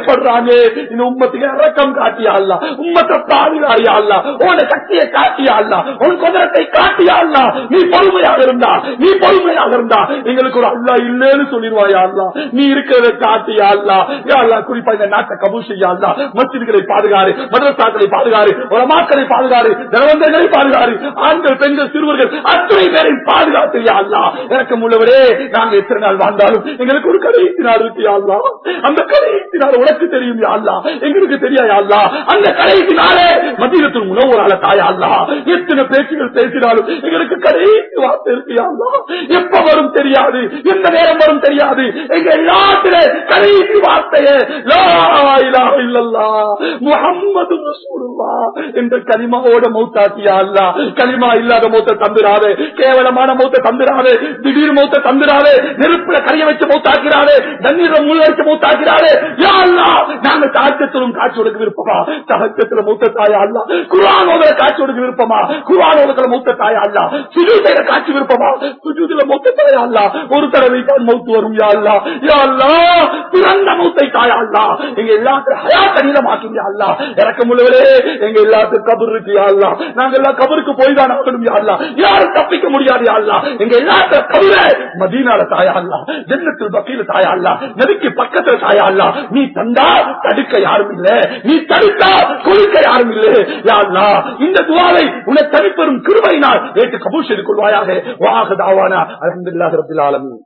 படுறாங்க. இந்த உம்மத்துக்கு இறக்கம் காட்டியா அல்லா. உம்மத்தை பாதுகாரியா அல்லா. உன சக்தியை காட்டியா உன் குதிரத்தை காட்டியா நீ பொறுமையாக இருந்தா நீ பொறுமையாக இருந்தா எங்களுக்கு ஒரு அல்லா இல்லைன்னு சொல்லிடுவாயா அல்லா. நீ இருக்கிறத காட்டியா அல்லா குறிப்பா இந்த நாட்டை கபூல் செய்யா அல்லா மசிதிகளை பாதுகாரு மதரசாக்களை பாதுகாரு உலமாக்களை பாதுகாரு தனவந்தர்களை பாதுகாரு ஆண்கள் பெண்கள் சிறுவர்கள் அத்தனை பேரை பாதுகாத்து அல்லா எனக்கு உள்ளவரே நாங்கள் எத்தனை நாள் வாழ்ந்தாலும் எங்களுக்கு ஒரு கடைசி நாள் இருக்கு யா அல்லா அந்த கடைசி நாள் உனக்கு தெரியும் யா அல்லா எங்களுக்கு தெரியா அல்லா அந்த கடைசி நாளே மதியத்தில் உணவுறால தாயா அல்லா எத்தனை பேச்சுகள் பேசினாலும் எங்களுக்கு கடைசி வார்த்தை இருக்கு யா அல்லா எப்ப வரும் தெரியாது எந்த நேரம் வரும் தெரியாது. எங்க எல்லாத்திலே கடைசி வார்த்தையை என்று இலாஹ இல்லல்லாஹ் முஹம்மது என்ற அல்லா. இல்லாத மௌத்த தந்துராதே கேவலமான மௌத்த தந்துராதே திடீர் மௌத்த தந்துராதே நெருப்புல கரைய வச்சு மௌத்தாக்கிறாரே தண்ணீர முழு வச்சு மௌத்தாக்கிறாரே. நாங்க தாக்கத்திலும் காட்சி கொடுக்க விருப்பமா? தகச்சத்துல மூத்த தாயா அல்லா. குரானோதர காட்சி கொடுக்க விருப்பமா? குரானோதர மூத்த தாயா அல்லா. சுஜூதையில காட்சி விருப்பமா? சுஜூதில மூத்த தாயா அல்லா. ஒரு தடவை தான் மௌத்து வரும் யா அல்லா. யா அல்லா பிறந்த மூத்தை தாயா அல்லா எங்க எல்லாத்துக்கும் ஹயா அல்லா இறக்க எங்க எல்லாத்துக்கும் கபர் இருக்கு அல்லா நாங்க எல்லாம் கபருக்கு போய் தான் ஆகணும் அல்லா யாரும் தப்பிக்க முடியாது அல்லா எங்க எல்லாத்துக்கும் கபரே மதீனால தாயா அல்லா பக்கீல தாயா அல்லா பக்கத்துல தாயா அல்லா நீ தந்தா தடுக்க யாரும் இல்ல. நீ தடுத்தா கொடுக்க யாரும் இல்ல. யா அல்லா இந்த துவாலை உன்னை தனிப்பெறும் கிருபையினால் ஏற்று கபூர் செய்து கொள்வாயாக. வாக தாவானா. அலமதுல்லாஹ் ரபில் ஆலமீன்.